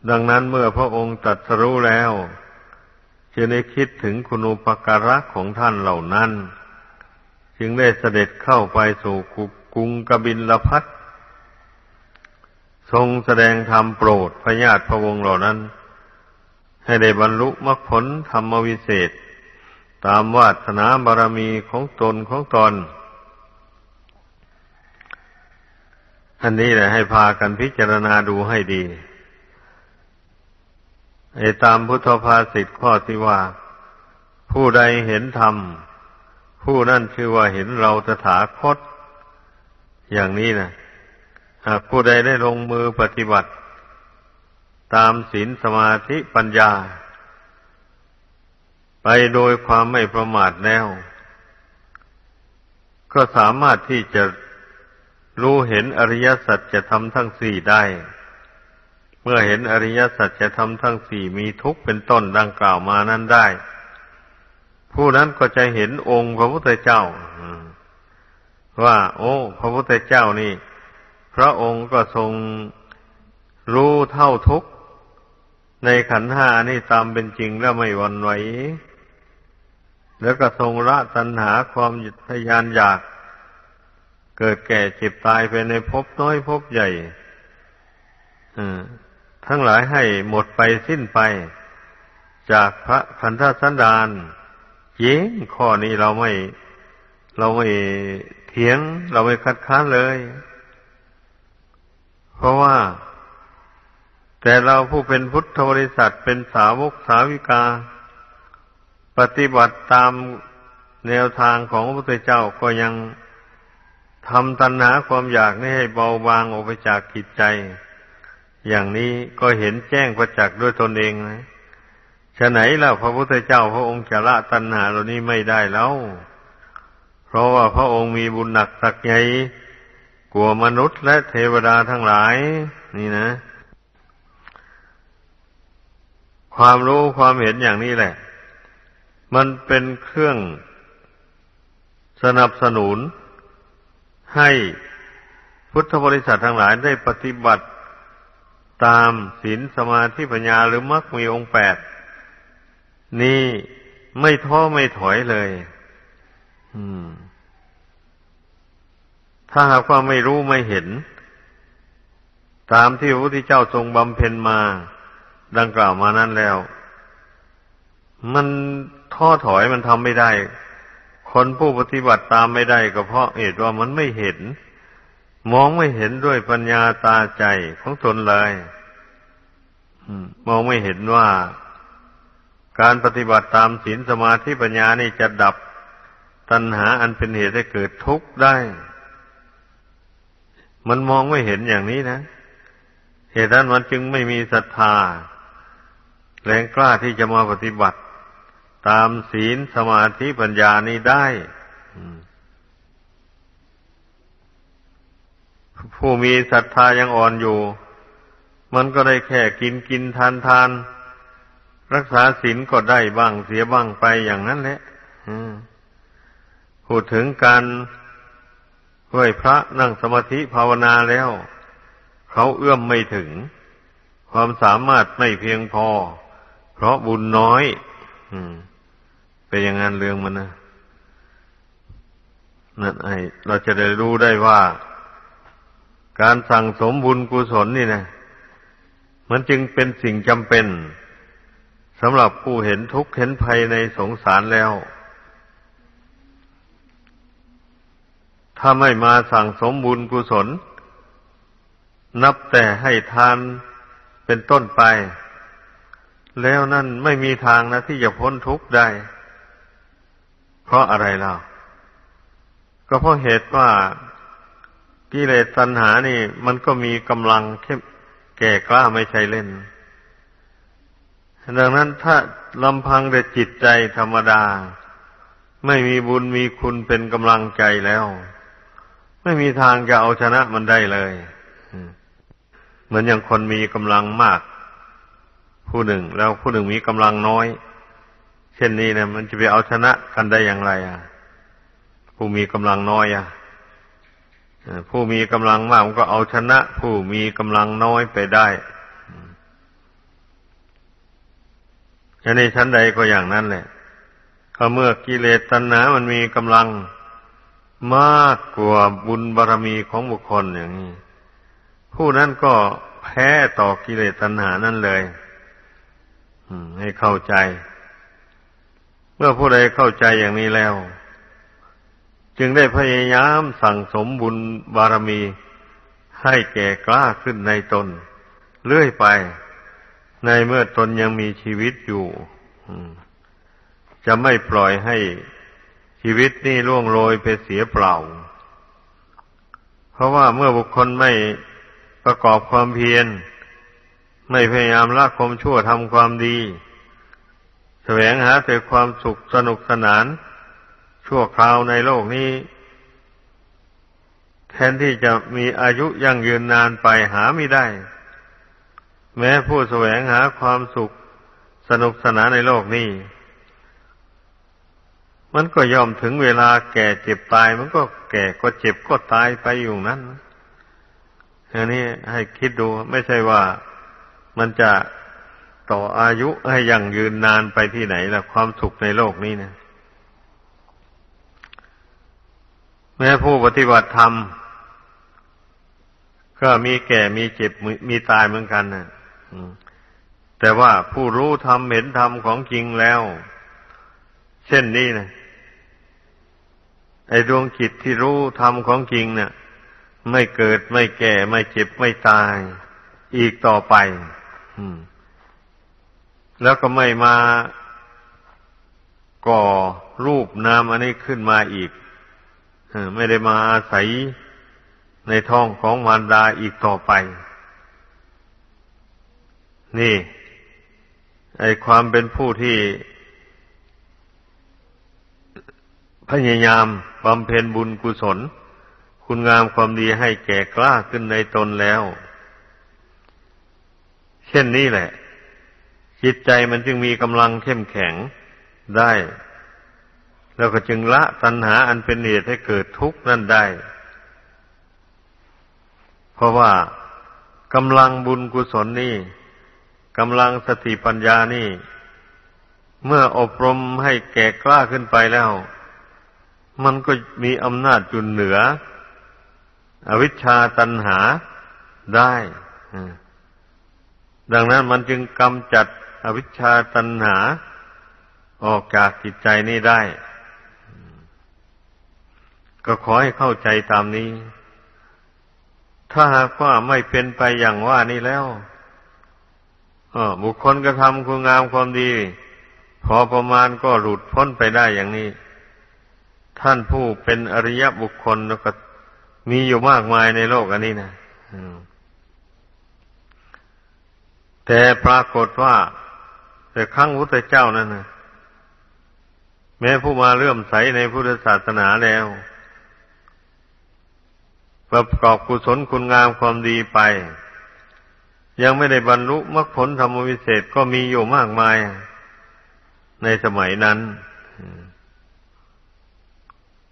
ดังนั้นเมื่อพระองค์ตรัสรู้แล้วจึงได้คิดถึงคุณูปการะของท่านเหล่านั้น จึงได้เสด็จเข้าไปสู่กรุงกบินลพัททรงแสดงธรรมโปรดพระญาติพระวงศ์เหล่านั้น ให้ได้บรรลุมรรคผลธรรมวิเศษ ตามวาสนาบารมีของตนของตน อันนี้แหละให้พากันพิจารณาดูให้ดีไอ้ตามพุทธภาษิตข้อที่ว่า ผู้ใดเห็นธรรม ผู้นั่นชื่อว่าเห็นเราตถาคต อย่างนี้นะหากผู้ใดได้ลงมือปฏิบัติ ตามศีลสมาธิปัญญา ไปโดยความไม่ประมาทแล้ว ก็สามารถที่จะ รู้เห็นอริยสัจจะทำทั้งสี่ได้ เมื่อเห็นอริยสัจจะทำทั้งสี่มีทุกข์เป็นต้นดังกล่าวมานั้นได้ ผู้นั้นก็จะเห็นองค์พระพุทธเจ้าว่า โอ้ พระพุทธเจ้านี่ พระองค์ก็ทรงรู้เท่าทุกข์ในขันห้านี่ตามเป็นจริงแล้วไม่วันไหวแล้วก็ทรงละตัณหาความทยานอยาก เกิดแก่เจ็บตายไปในภพน้อยภพใหญ่ทั้งหลายให้หมดไปสิ้นไป จากพระพันธสันดานเย้งข้อนี้เราไม่ เราไม่เถียง เราไม่คัดค้านเลย เพราะว่า แต่เราผู้เป็นพุทธบริษัทเป็นสาวกสาวิกา ปฏิบัติตามแนวทางของพระพุทธเจ้าก็ยัง ทำตัณหาความอยากนี้ให้เบาบางออกไปจากจิตใจ อย่างนี้ก็เห็นแจ้งประจักษ์ด้วยตนเองนะฉะไหนล่ะพระพุทธเจ้าพระองค์จะละตัณหาเหล่านี้ไม่ได้แล้ว เพราะว่าพระองค์มีบุญหนักสักใหญ่กลัวมนุษย์และเทวดาทั้งหลาย นี่นะ ความรู้ความเห็นอย่างนี้แหละ มันเป็นเครื่องสนับสนุน ให้พุทธบริษัททั้งหลายได้ปฏิบัติตามศีลสมาธิปัญญาหรือมรรคมีองค์แปด นี่ไม่ท้อไม่ถอยเลย อืม ถ้าหากว่าไม่รู้ไม่เห็น ตามที่พระพุทธเจ้าทรงบำเพ็ญมา ดังกล่าวมานั้นแล้ว มันท้อถอยมันทำไม่ได้ คนผู้ปฏิบัติตามไม่ได้ก็เพราะเหตุว่ามันไม่เห็น มองไม่เห็นด้วยปัญญาตาใจของตนเลยมองไม่เห็นว่า การปฏิบัติตามศีลสมาธิปัญญานี่จะดับตัณหาอันเป็นเหตุให้เกิดทุกข์ได้ มันมองไม่เห็นอย่างนี้นะ เหตุนั้นมันจึงไม่มีศรัทธา แรงกล้าที่จะมาปฏิบัติ ตามศีลสมาธิปัญญานี้ได้ ผู้มีศรัทธายังอ่อนอยู่ มันก็ได้แค่กินกินทานทาน รักษาศีลก็ได้บ้างเสียบ้างไปอย่างนั้นแหละพูดถึงการไหวพระนั่งสมาธิภาวนาแล้ว เขาเอื้อมไม่ถึง ความสามารถไม่เพียงพอ เพราะบุญน้อย อืม เป็นอย่างนั้นเรื่องมันนะนั่นไอเราจะได้รู้ได้ว่า การสั่งสมบุญกุศลนี่นะมันจึงเป็นสิ่งจำเป็นสำหรับผู้เห็นทุกข์เห็นภัยในสงสารแล้ว ถ้าไม่มาสั่งสมบุญกุศล นับแต่ให้ทานเป็นต้นไป แล้วนั่นไม่มีทางนะที่จะพ้นทุกข์ได้ เพราะอะไรเล่าก็เพราะเหตุว่ากิเลสตัณหานี่ มันก็มีกำลังเข้มแก่กล้าไม่ใช่เล่น ดังนั้นถ้าลำพังแต่จิตใจธรรมดา ไม่มีบุญมีคุณเป็นกำลังใจแล้ว ไม่มีทางจะเอาชนะมันได้เลย เหมือนอย่างคนมีกำลังมาก ผู้หนึ่งแล้วผู้หนึ่งมีกำลังน้อย เช่นนี้นะมันจะไปเอาชนะกันได้อย่างไร อะ ผู้มีกำลังน้อยอะผู้มีกำลังมากมันก็เอาชนะ ผู้มีกำลังน้อยไปได้อันนี้ชั้นใดก็อย่างนั้นแหละก็เมื่อกิเลสตัณหา มันมีกำลังมากกว่าบุญบารรมีของบุคคลอย่างนี้ ผู้นั้นก็แพ้ต่อกิเลสตัณหานั่นเลยให้เข้าใจ เมื่อผู้ใดเข้าใจอย่างนี้แล้ว จึงได้พยายามสั่งสมบุญบารมี ให้แก่กล้าขึ้นในตน เรื่อยไป ในเมื่อตนยังมีชีวิตอยู่จะไม่ปล่อยให้ชีวิตนี่ล่วงโรยไปเสียเปล่า เพราะว่าเมื่อบุคคลไม่ประกอบความเพียร ไม่พยายามละความชั่วทำความดี แสวงหาแต่ความสุขสนุกสนาน ชั่วคราวในโลกนี้ แทนที่จะมีอายุยั่งยืนนานไปหาไม่ได้ แม้ผู้แสวงหาความสุขสนุกสนานในโลกนี้ มันก็ยอมถึงเวลาแก่เจ็บตาย มันก็แก่ก็เจ็บก็ตายไปอยู่นั้นอันนี้ให้คิดดูไม่ใช่ว่ามันจะ ต่ออายุให้ยั่งยืนนานไปที่ไหนล่ะ ความสุขในโลกนี้นะแม้ผู้ปฏิบัติธรรม ก็มีแก่มีเจ็บมีตายเหมือนกันนะแต่ว่าผู้รู้ธรรมเห็นธรรมของจริงแล้ว เช่นนี้นะไอ้ดวงจิตที่รู้ธรรมของจริงเนะี่ย ไม่เกิดไม่แก่ไม่เจ็บไม่ตาย อีกต่อไป แล้วก็ไม่มาก่อรูปนามอันนี้ขึ้นมาอีกไม่ได้มาอาศัยในท้องของมารดาอีกต่อไป นี่ ไอความเป็นผู้ที่พยายามบำเพ็ญบุญกุศล คุณงามความดีให้แก่กล้าขึ้นในตนแล้ว เช่นนี้แหละ จิตใจมันจึงมีกำลังเข้มแข็งได้ แล้วก็จึงละตัณหาอันเป็นเหตุให้เกิดทุกข์นั่นได้ เพราะว่ากำลังบุญกุศลนี่กำลังสติปัญญานี่ เมื่ออบรมให้แก่กล้าขึ้นไปแล้ว มันก็มีอำนาจจุนเหนือ อวิชชาตัณหาได้ ดังนั้นมันจึงกำจัด อวิชชาตัณหา ออกจากจิตใจนี้ได้ ก็ขอให้เข้าใจตามนี้ ถ้าหากว่าไม่เป็นไปอย่างว่านี้แล้วบุคคลกระทำคุณงามความดี พอประมาณก็หลุดพ้นไปได้อย่างนี้ ท่านผู้เป็นอริยบุคคลก็มีอยู่มากมายในโลกอันนี้นะแต่ปรากฏว่า แต่ครั้งพุทธเจ้านั่นนะแม้ผู้มาเลื่อมใสในพุทธศาสนาแล้ว ประกอบกุศลคุณงามความดีไป ยังไม่ได้บรรลุมรรคผลธรรมวิเศษก็มีอยู่มากมาย ในสมัยนั้น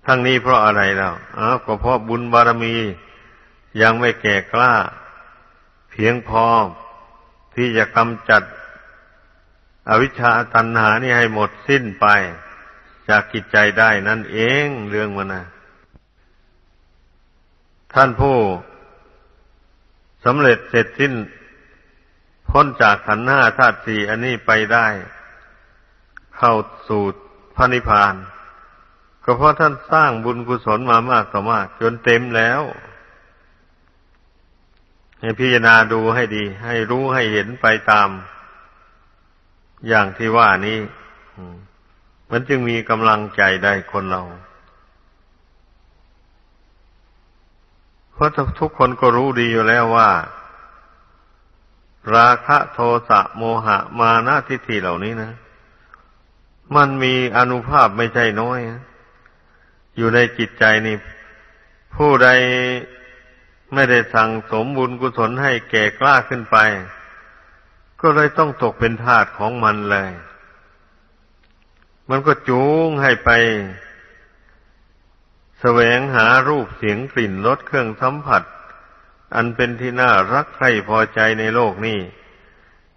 ทั้งนี้เพราะอะไรแล้วอ้าวก็เพราะบุญบารมียังไม่แก่กล้า เพียงพอที่จะกำจัด อวิชชาตัณหานี่ให้หมดสิ้นไป จากกิจใจได้นั่นเองเรื่องมันนะท่านผู้สำเร็จเสร็จสิ้น พ้นจากขันธ์ห้าธาตุสี่อันนี้ไปได้ เข้าสู่พระนิพพาน ก็เพราะท่านสร้างบุญกุศลมามากต่อมาก จนเต็มแล้วให้พิจารณาดูให้ดี ให้รู้ให้เห็นไปตาม อย่างที่ว่านี้มันจึงมีกำลังใจได้คนเรา เพราะทุกคนก็รู้ดีอยู่แล้วว่า ราคะโทสะโมหะมานาทิฏฐิเหล่านี้นะ มันมีอนุภาพไม่ใช่น้อยอยู่ในจิตใจนี่ผู้ใดไม่ได้สั่งสมบุญกุศลให้แก่กล้าขึ้นไป ก็เลยต้องตกเป็นทาสของมันเลย มันก็จูงให้ไปแสวงหารูปเสียงกลิ่นรสเครื่องสัมผัส อันเป็นที่น่ารักใคร่พอใจในโลกนี้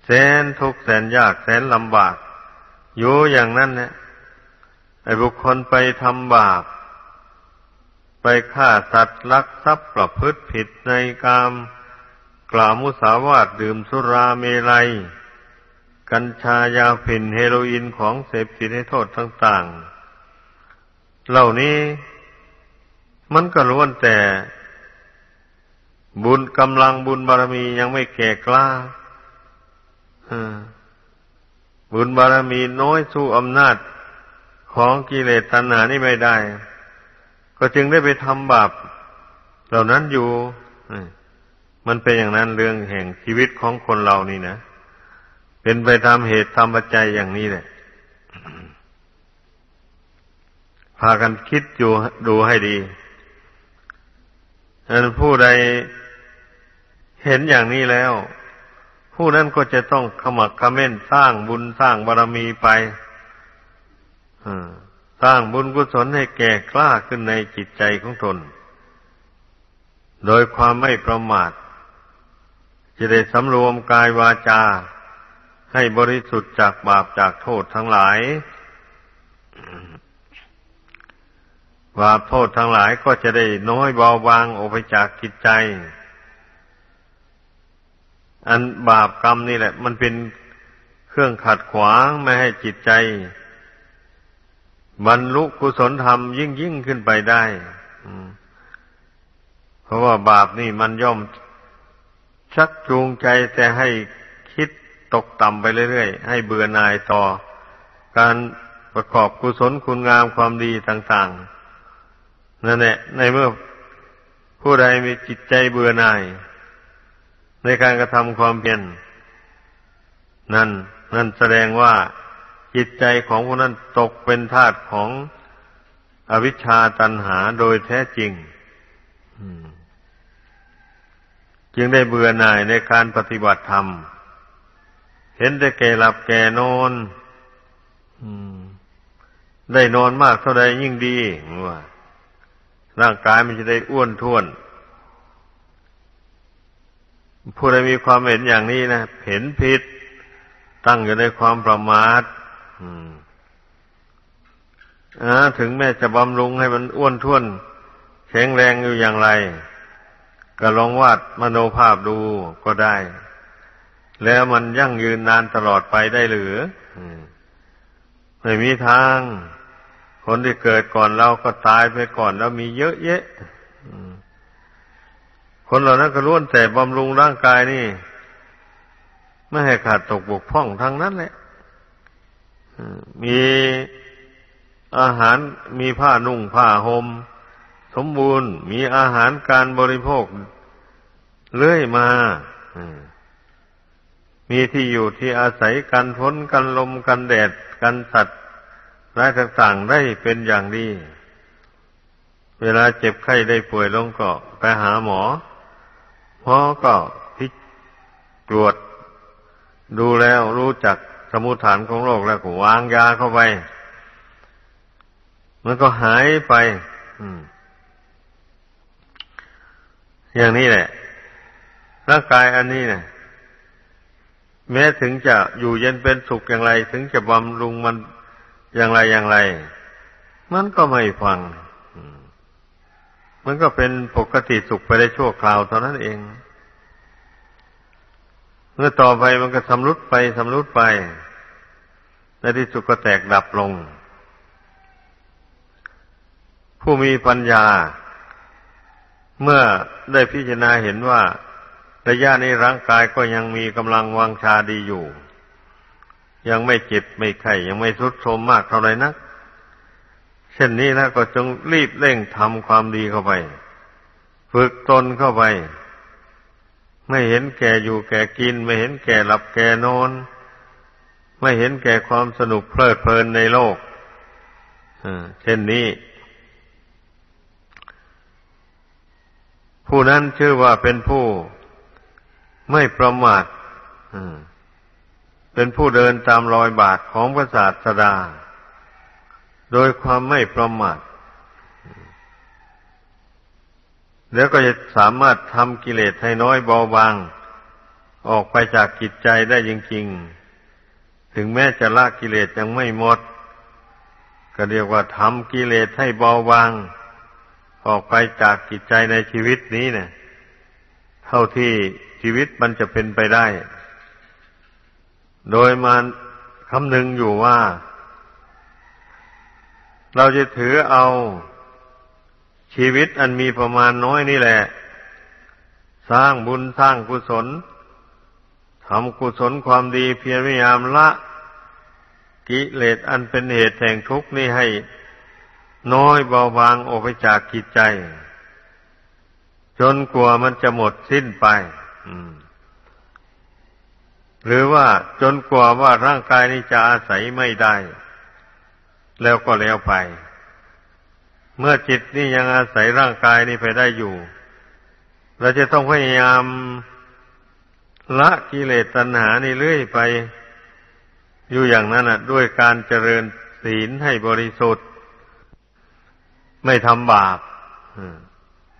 แสนทุกข์แสนยากแสนลำบาก อยู่อย่างนั้นเนี่ยไอ้บุคคลไปทำบาป ไปฆ่าสัตว์ลักทรัพย์ประพฤติผิดในกาม กล่าวมุสาวาทดื่มสุราเมลัย กัญชายาผินเฮโรอีนของเสพติดให้โทษต่าง ๆ เหล่านี้มันก็ล้วนแต่ บุญกำลังบุญบารมียังไม่แก่กล้าบุญบารมีน้อยสู้อำนาจของกิเลสตัณหานี่ไม่ได้ ก็จึงได้ไปทำบาปเหล่านั้นอยู่ มันเป็นอย่างนั้นเรื่องแห่งชีวิตของคนเรานี่นะ เป็นไปตามเหตุตามปัจจัยอย่างนี้แหละ พากันคิดอยู่ดูให้ดีอันผู้ใดเห็นอย่างนี้แล้ว ผู้นั้นก็จะต้องขมักขม้นสร้างบุญสร้างบารรมีไปสร้างบุญกุศลให้แก่กล้าขึ้นในจิตใจของตน โดยความไม่ประมาท จะได้สำรวมกายวาจา ให้บริสุทธิ์จากบาปจากโทษทั้งหลาย บาปโทษทั้งหลายก็จะได้น้อยเบาบางออกไปจากจิตใจ อันบาปกรรมนี่แหละ มันเป็นเครื่องขัดขวางไม่ให้จิตใจบรรลุกุศลธรรมยิ่งยิ่งขึ้นไปได้ เพราะว่าบาปนี่มันย่อม ชักจูงใจแต่ให้คิดตกต่ำไปเรื่อยๆ ให้เบื่อหน่ายต่อ การประกอบกุศลคุณงามความดีต่างๆ นั่นแหละ ในเมื่อผู้ใดมีจิตใจเบื่อหน่าย ในการกระทำความเพียรนั่น นั่นแสดงว่าจิตใจของผู้นั้นตกเป็นทาสของอวิชชาตันหาโดยแท้จริง จึงได้เบื่อหน่ายในการปฏิบัติธรรม เห็นแต่แก่หลับแก่นอนได้นอนมากเท่าใดยิ่งดีว่าร่างกายมันจะได้อ้วนท้วน ผู้ใดมีความเห็นอย่างนี้นะเห็นผิด ตั้งอยู่ในความประมาทถึงแม้จะบำรุงให้มันอ้วนท้วน แข็งแรงอยู่อย่างไร ก็ลองวาดมโนภาพดูก็ได้ แล้วมันยั่งยืนนานตลอดไปได้หรือไม่มีทาง คนที่เกิดก่อนเราก็ตายไปก่อนแล้วมีเยอะแยะคนเหล่านั้นก็ล้วนแต่บำรุงร่างกายนี่ ไม่ให้ขาดตกบกพร่องทั้งนั้นแหละมีอาหารมีผ้านุ่งผ้าหม่ม สมบูรณ์มีอาหารการบริโภค เรื่อยมามีที่อยู่ที่อาศัยกันฝนกันลมกันแดดกันสัตว์ร้ายต่างๆได้เป็นอย่างดี เวลาเจ็บไข้ได้ป่วยลงก็ไปหาหมอหมอก็พิจตรวจ ดูแล้วรู้จักสมุฐานของโรคแล้วก็วางยาเข้าไป มันก็หายไป อ อย่างนี้แหละ ร่างกายอันนี้เนี่ยแม้ถึงจะอยู่เย็นเป็นสุขอย่างไร ถึงจะบำรุงมันอย่างไรอย่างไร มันก็ไม่ฟัง มันก็เป็นปกติสุขไปได้ชั่วคราวเท่านั้นเอง เมื่อต่อไปมันก็สำรุดไปสำรุดไป ในที่สุดก็แตกดับลง ผู้มีปัญญา เมื่อได้พิจารณาเห็นว่าระยะนี้ร่างกายก็ยังมีกำลังวังชาดีอยู่ ยังไม่เจ็บไม่ไข้ยังไม่ทุดโทรมมากเท่าไรนัก เช่นนี้แล้วก็จงรีบเร่งทำความดีเข้าไป ฝึกตนเข้าไป ไม่เห็นแก่อยู่แก่กิน ไม่เห็นแก่หลับแก่นอน ไม่เห็นแก่ความสนุกเพลิดเพลินในโลกเช่นนี้ ผู้นั้นชื่อว่าเป็นผู้ไม่ประมาทเป็นผู้เดินตามรอยบาทของพระศาสดา โดยความไม่ประมาทแล้วก็จะสามารถทำกิเลสให้น้อยเบาบาง ออกไปจากกิจใจได้จริงๆ ถึงแม้จะละกิเลสยังไม่หมด ก็เรียกว่าทำกิเลสให้เบาบาง ออกไปจากกิจใจในชีวิตนี้เนี่ย เท่าที่ชีวิตมันจะเป็นไปได้ โดยมาคำนึงอยู่ว่า เราจะถือเอาชีวิตอันมีประมาณน้อยนี่แหละ สร้างบุญสร้างกุศลทำกุศลความดีเพียรพยายามละ กิเลสอันเป็นเหตุแห่งทุกข์นี่ให้ น้อยเบาบางออกไปจากกิจใจ จนกลัวมันจะหมดสิ้นไปหรือว่าจนกว่าว่าร่างกายนี้จะอาศัยไม่ได้ แล้วก็แล้วไป เมื่อจิตนี่ยังอาศัยร่างกายนี้ไปได้อยู่ เราจะต้องพยายามละกิเลสตัณหานี่เรื่อยไป อยู่อย่างนั้นอะด้วยการเจริญศีลให้บริสุทธิ์ ไม่ทำบาป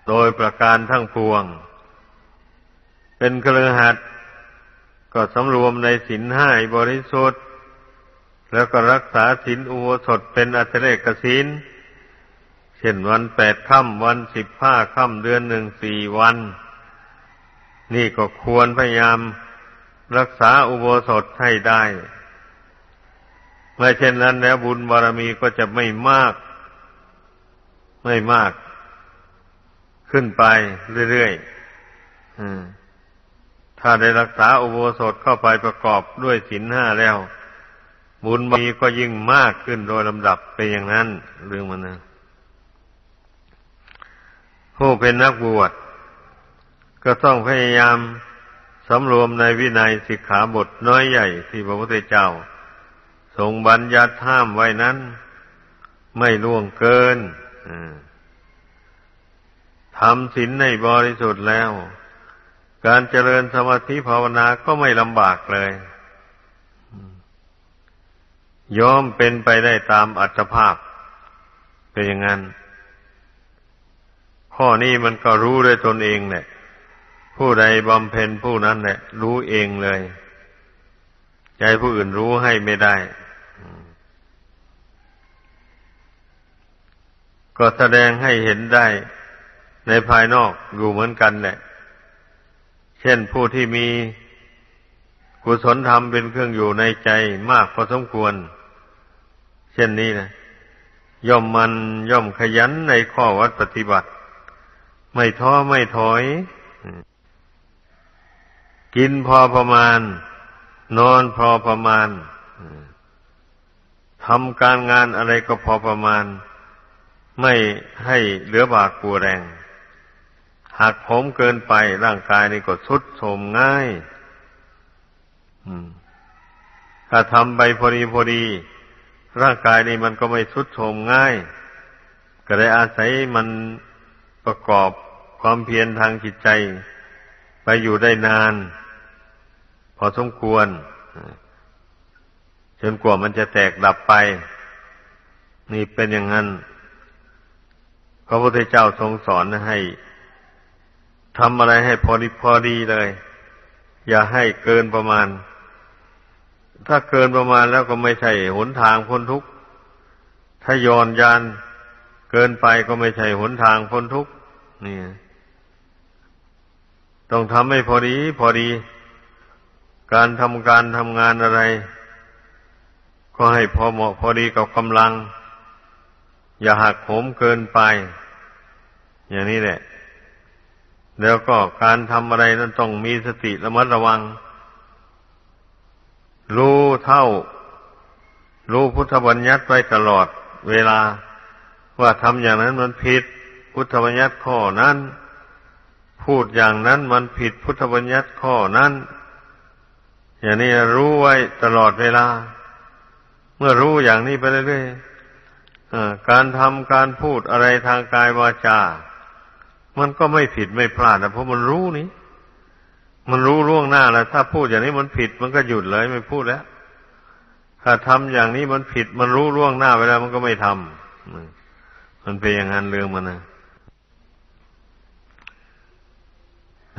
โดยประการทั้งปวง เป็นเครือหัดก็สำรวมในศีลห้าบริสุทธิ์ แล้วก็รักษาศีลอุโบสถเป็นอัตเลกศีลเช่นวันแปดค่ำวันสิบห้าค่ำเดือนหนึ่งสี่วัน นี่ก็ควรพยายามรักษาอุโบสถให้ได้เมื่อเช่นนั้นแล้วบุญบารมีก็จะไม่มาก ไม่มาก ขึ้นไปเรื่อยๆถ้าได้รักษาอุโบสถเข้าไปประกอบด้วยศีลห้าแล้วบุญมีก็ยิ่งมากขึ้นโดยลำดับเป็นอย่างนั้น เรื่องมันนะผู้เป็นนักบวชก็ต้องพยายามสำรวมในวินัยสิกขาบทน้อยใหญ่ที่พระพุทธเจ้า ทรงบัญญัติห้ามไว้นั้น ไม่ล่วงเกิน ทำศีลในบริสุทธิ์แล้ว การเจริญสมาธิภาวนาก็ไม่ลำบากเลยยอมเป็นไปได้ตามอัตภาพ เป็นอย่างนั้น ข้อนี้มันก็รู้ด้วยตนเองแหละผู้ใดบำเพ็ญผู้นั้นแหละรู้เองเลย ใจผู้อื่นรู้ให้ไม่ได้ ก็แสดงให้เห็นได้ในภายนอกอยู่เหมือนกันแหละ เช่นผู้ที่มีกุศลธรรมเป็นเครื่องอยู่ในใจมากพอสมควร เช่นนี้นะย่อมมันย่อมขยันในข้อวัดปฏิบัติ ไม่ท้อไม่ถอย กินพอประมาณ นอนพอประมาณทำการงานอะไรก็พอประมาณ ไม่ให้เหลือบากปูแรงหักผมเกินไปร่างกายนี่ก็ทุดโทมง่ายถ้าทำไปพอดีพอดี ร่างกายนี่มันก็ไม่ทุดโทมง่าย ก็ได้อาศัยมันประกอบความเพียรทางจิตใจ ไปอยู่ได้นาน พอสมควรจนกว่ามันจะแตกดับไป นี่เป็นอย่างนั้น พระพุทธเจ้าทรงสอนให้ทำอะไรให้พอดีพอดีเลย อย่าให้เกินประมาณ ถ้าเกินประมาณแล้วก็ไม่ใช่หนทางพ้นทุกข์ถ้าย้อนยานเกินไปก็ไม่ใช่หนทางพ้นทุกข์นี่ต้องทำให้พอดี พอดี การทำการทำงานอะไร ก็ให้พอเหมาะพอดีกับกำลัง อย่าหักโหมเกินไป อย่างนี้แหละ แล้วก็การทำอะไรนั้นต้องมีสติระมัดระวัง รู้เท่า รู้พุทธบัญญัติไว้ตลอดเวลา ว่าทำอย่างนั้นมันผิด พุทธบัญญัติข้อนั้น พูดอย่างนั้นมันผิดพุทธบัญญัติข้อนั้น อย่างนี้รู้ไว้ตลอดเวลา เมื่อรู้อย่างนี้ไปเรื่อยๆการทำการพูดอะไรทางกายวาจา มันก็ไม่ผิดไม่พลาดนะเพราะมันรู้นี้มันรู้ล่วงหน้าแล้ว ถ้าพูดอย่างนี้มันผิด มันก็หยุดเลยไม่พูดแล้ว ถ้าทำอย่างนี้มันผิด มันรู้ล่วงหน้าไปแล้วมันก็ไม่ทำมันเป็นอย่างนั้นเรื่องมันนะ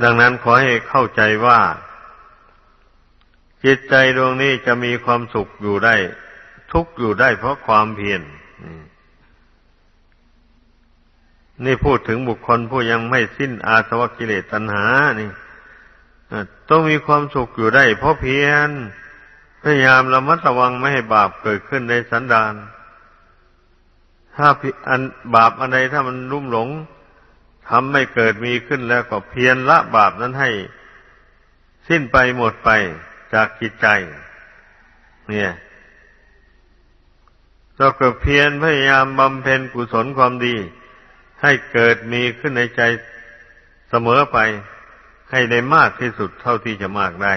ดังนั้นขอให้เข้าใจว่า จิตใจดวงนี้จะมีความสุขอยู่ได้ ทุกอยู่ได้เพราะความเพียร นี่พูดถึงบุคคลผู้ยังไม่สิ้นอาสวะกิเลสตัณหา นี่ต้องมีความสุขอยู่ได้ เพราะเพียรพยายามระมัดระวังไม่ให้บาปเกิดขึ้นในสันดาน ถ้าอันบาปอะไรถ้ามันรุ่มหลงทำไม่เกิดมีขึ้นแล้วก็เพียรละบาปนั้นให้ สิ้นไปหมดไปจากจิตใจ เนี่ยเราก็เพียรพยายามบำเพ็ญกุศลความดี ให้เกิดมีขึ้นในใจเสมอไป ให้ได้มากที่สุดเท่าที่จะมากได้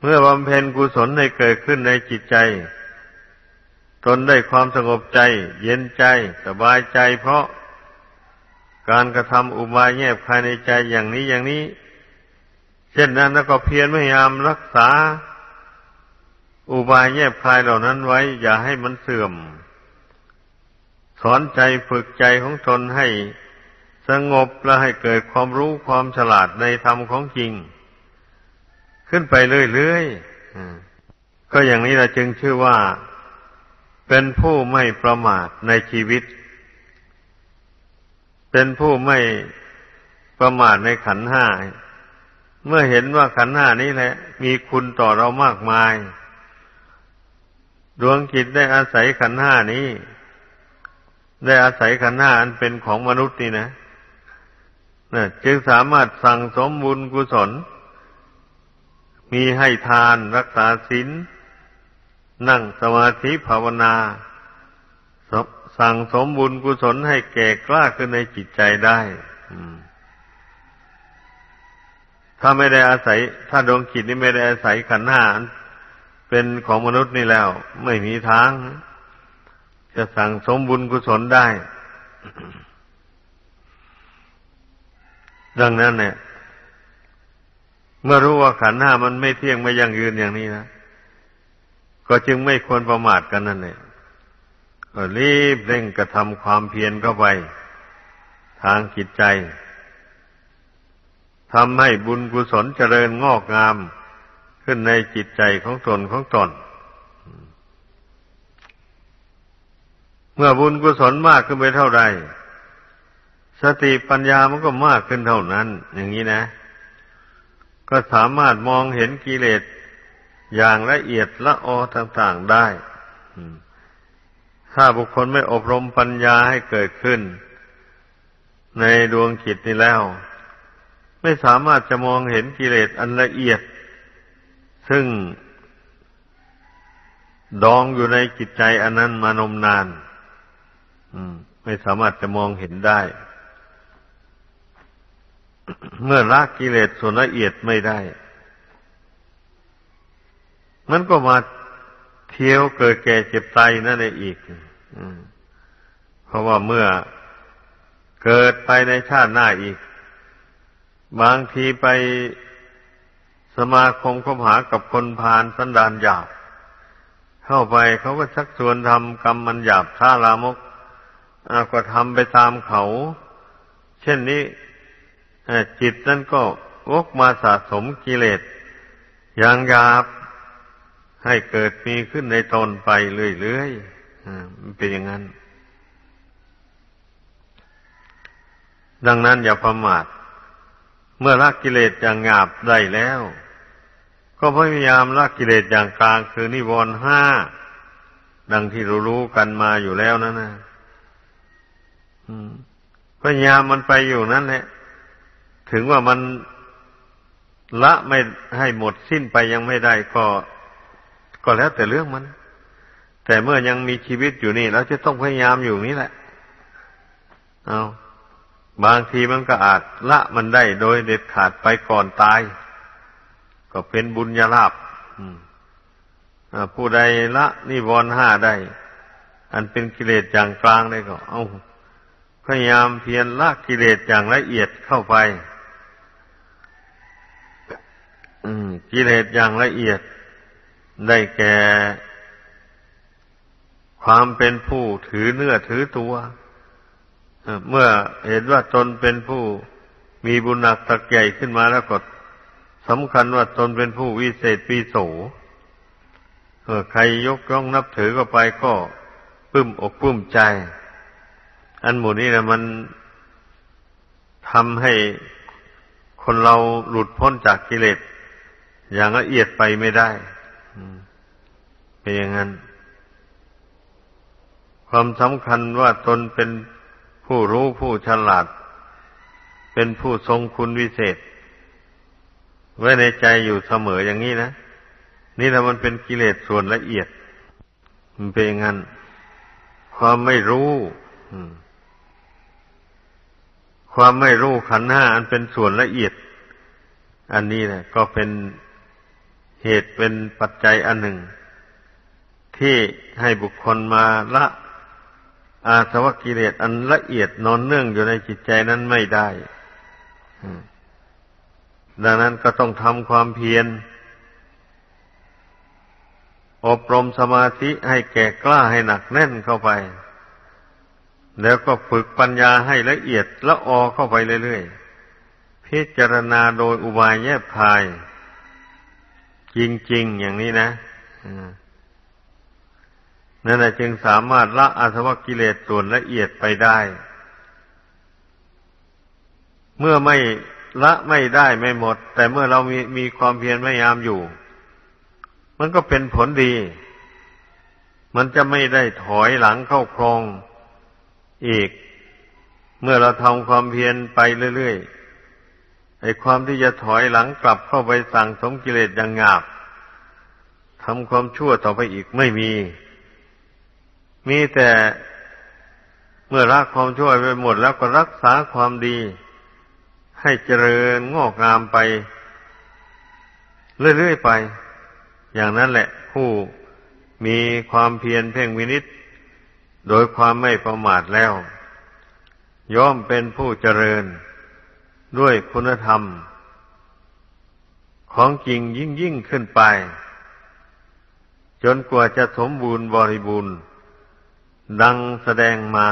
เมื่อบำเพ็ญกุศลให้เกิดขึ้นในจิตใจ ตนได้ความสงบใจ เย็นใจสบายใจ เพราะการกระทำอุบายแยบภายในใจอย่างนี้อย่างนี้ เช่นนั้นแล้วก็เพียรพยายามรักษา อุบายแยบคลายเหล่านั้นไว้ อย่าให้มันเสื่อม อนใจฝึกใจของตนให้สงบและให้เกิดความรู้ความฉลาดในธรรมของจริง ขึ้นไปเรื่อยๆก็อย่างนี้เราจึงชื่อว่า เป็นผู้ไม่ประมาทในชีวิต เป็นผู้ไม่ประมาทในขันห้า เมื่อเห็นว่าขันห้านี้แหละ มีคุณต่อเรามากมาย ดวงจิตได้อาศัยขันห้านี้ ได้อาศัยขันธ์ห้าอันเป็นของมนุษย์นี่นะนะจึงสามารถสั่งสมบุญกุศล มีให้ทานรักษาศีลนั่งสมาธิภาวนาสั่งสมบุญกุศลให้แก่กล้าขึ้นในจิตใจได้ถ้าไม่ได้อาศัย ถ้าดวงจิตนี้ไม่ได้อาศัยขันธ์ห้าเป็นของมนุษย์นี่แล้ว ไม่มีทาง จะสั่งสมบุญกุศลได้ ดังนั้นเนี่ย เมื่อรู้ว่าขันธ์ห้ามันไม่เที่ยงไม่ยั่งยืนอย่างนี้นะก็จึงไม่ควรประมาทกันนั่นเองก็รีบเร่งกระทำความเพียรเข้าไป ทางจิตใจทำให้บุญกุศลเจริญงอกงามขึ้นในจิตใจของตนของตน เมื่อบุญกุศลมากขึ้นไปเท่าใดสติปัญญามันก็มากขึ้นเท่านั้น อย่างนี้นะ ก็สามารถมองเห็นกิเลสอย่างละเอียดละออต่างๆได้ถ้าบุคคลไม่อบรมปัญญาให้เกิดขึ้น ในดวงจิตนี้แล้ว ไม่สามารถจะมองเห็นกิเลสอันละเอียด ซึ่งดองอยู่ในจิตใจอันนั้นมานมนาน ไม่สามารถจะมองเห็นได้ เมื่อละกิเลสส่วนละเอียดไม่ได้ มันก็มาเที่ยวเกิดแก่เจ็บตายนั่นเองอีกเพราะว่าเมื่อเกิดไปในชาติหน้าอีก บางทีไปสมาคมคบหากับคนพาลสันดานหยาบ เข้าไปเขาก็ชักชวนทำกรรมมันหยาบท่าลามก อาก็ทำไปตามเขา เช่นนี้จิตนั่นก็วกมาสะสมกิเลสอย่างหยาบให้เกิดมีขึ้นในตนไปเรื่อยๆมันเป็นอย่างนั้น ดังนั้นอย่าประมาท เมื่อละกิเลสอย่างหยาบได้แล้ว ก็พยายามละกิเลสอย่างกลางคือนิวรณ์ห้า ดังที่รู้รู้กันมาอยู่แล้วนั่นนะ พยายามมันไปอยู่นั่นแหละ ถึงว่ามันละไม่ให้หมดสิ้นไปยังไม่ได้ก็ ก็แล้วแต่เรื่องมัน แต่เมื่อยังมีชีวิตอยู่นี่เราจะต้องพยายามอยู่นี่แหละ เอาบางทีมันก็อาจละมันได้โดยเด็ดขาดไปก่อนตาย ก็เป็นบุญญาลาภผู้ใดละนิวรณ์ห้าได้ อันเป็นกิเลสอย่างกลางได้ก็ เอา พยายามเพียรละกิเลสอย่างละเอียดเข้าไปกิเลสอย่างละเอียด ได้แก่ ความเป็นผู้ถือเนื้อถือตัวเมื่อเห็นว่าตนเป็นผู้มีบุญหนักตักใหญ่ขึ้นมาแล้วก็สำคัญว่าตนเป็นผู้วิเศษปีโสใครยกย่องนับถือก็ไปก็ปึ้มอกปึ้มใจ อันหมู่นี้นะมันทำให้คนเราหลุดพ้นจากกิเลสอย่างละเอียดไปไม่ได้เป็นอย่างนั้น ความสำคัญว่าตนเป็นผู้รู้ผู้ฉลาด เป็นผู้ทรงคุณวิเศษ ไว้ในใจอยู่เสมออย่างนี้นะ นี่แหละมันเป็นกิเลสส่วนละเอียด มันเป็นอย่างนั้น ความไม่รู้ ความไม่รู้ขันห้าอันเป็นส่วนละเอียด อันนี้นะก็เป็นเหตุเป็นปัจจัยอันหนึ่ง ที่ให้บุคคลมาละอาสวะกิเลสอันละเอียดนอนเนื่องอยู่ในจิตใจนั้นไม่ได้ดังนั้นก็ต้องทำความเพียร อบรมสมาธิให้แก่กล้าให้หนักแน่นเข้าไป แล้วก็ฝึกปัญญาให้ละเอียดละออเข้าไปเรื่อยๆ พิจารณาโดยอุบายแยบคาย จริง ๆ อย่างนี้นะนั่นแหละจึงสามารถละอาสวะกิเลสส่วนละเอียดไปได้ เมื่อไม่ละไม่ได้ไม่หมด แต่เมื่อเรามีมีความเพียรพยายามอยู่ มันก็เป็นผลดี มันจะไม่ได้ถอยหลังเข้าครอง อีก เมื่อเราทำความเพียรไปเรื่อยๆไอ้ความที่จะถอยหลังกลับเข้าไปสั่งสมกิเลสย่างงาบทำความชั่วต่อไปอีกไม่มี มีแต่เมื่อรักความชั่วไปหมดแล้วก็รักษาความดี ให้เจริญงอกงามไป เรื่อยๆไป อย่างนั้นแหละ ผู้มีความเพียรเพ่งวินิษ โดยความไม่ประมาทแล้ว ย่อมเป็นผู้เจริญด้วยคุณธรรม ของจริงยิ่งยิ่งขึ้นไป จนกว่าจะสมบูรณ์บริบูรณ์ ดังแสดงมา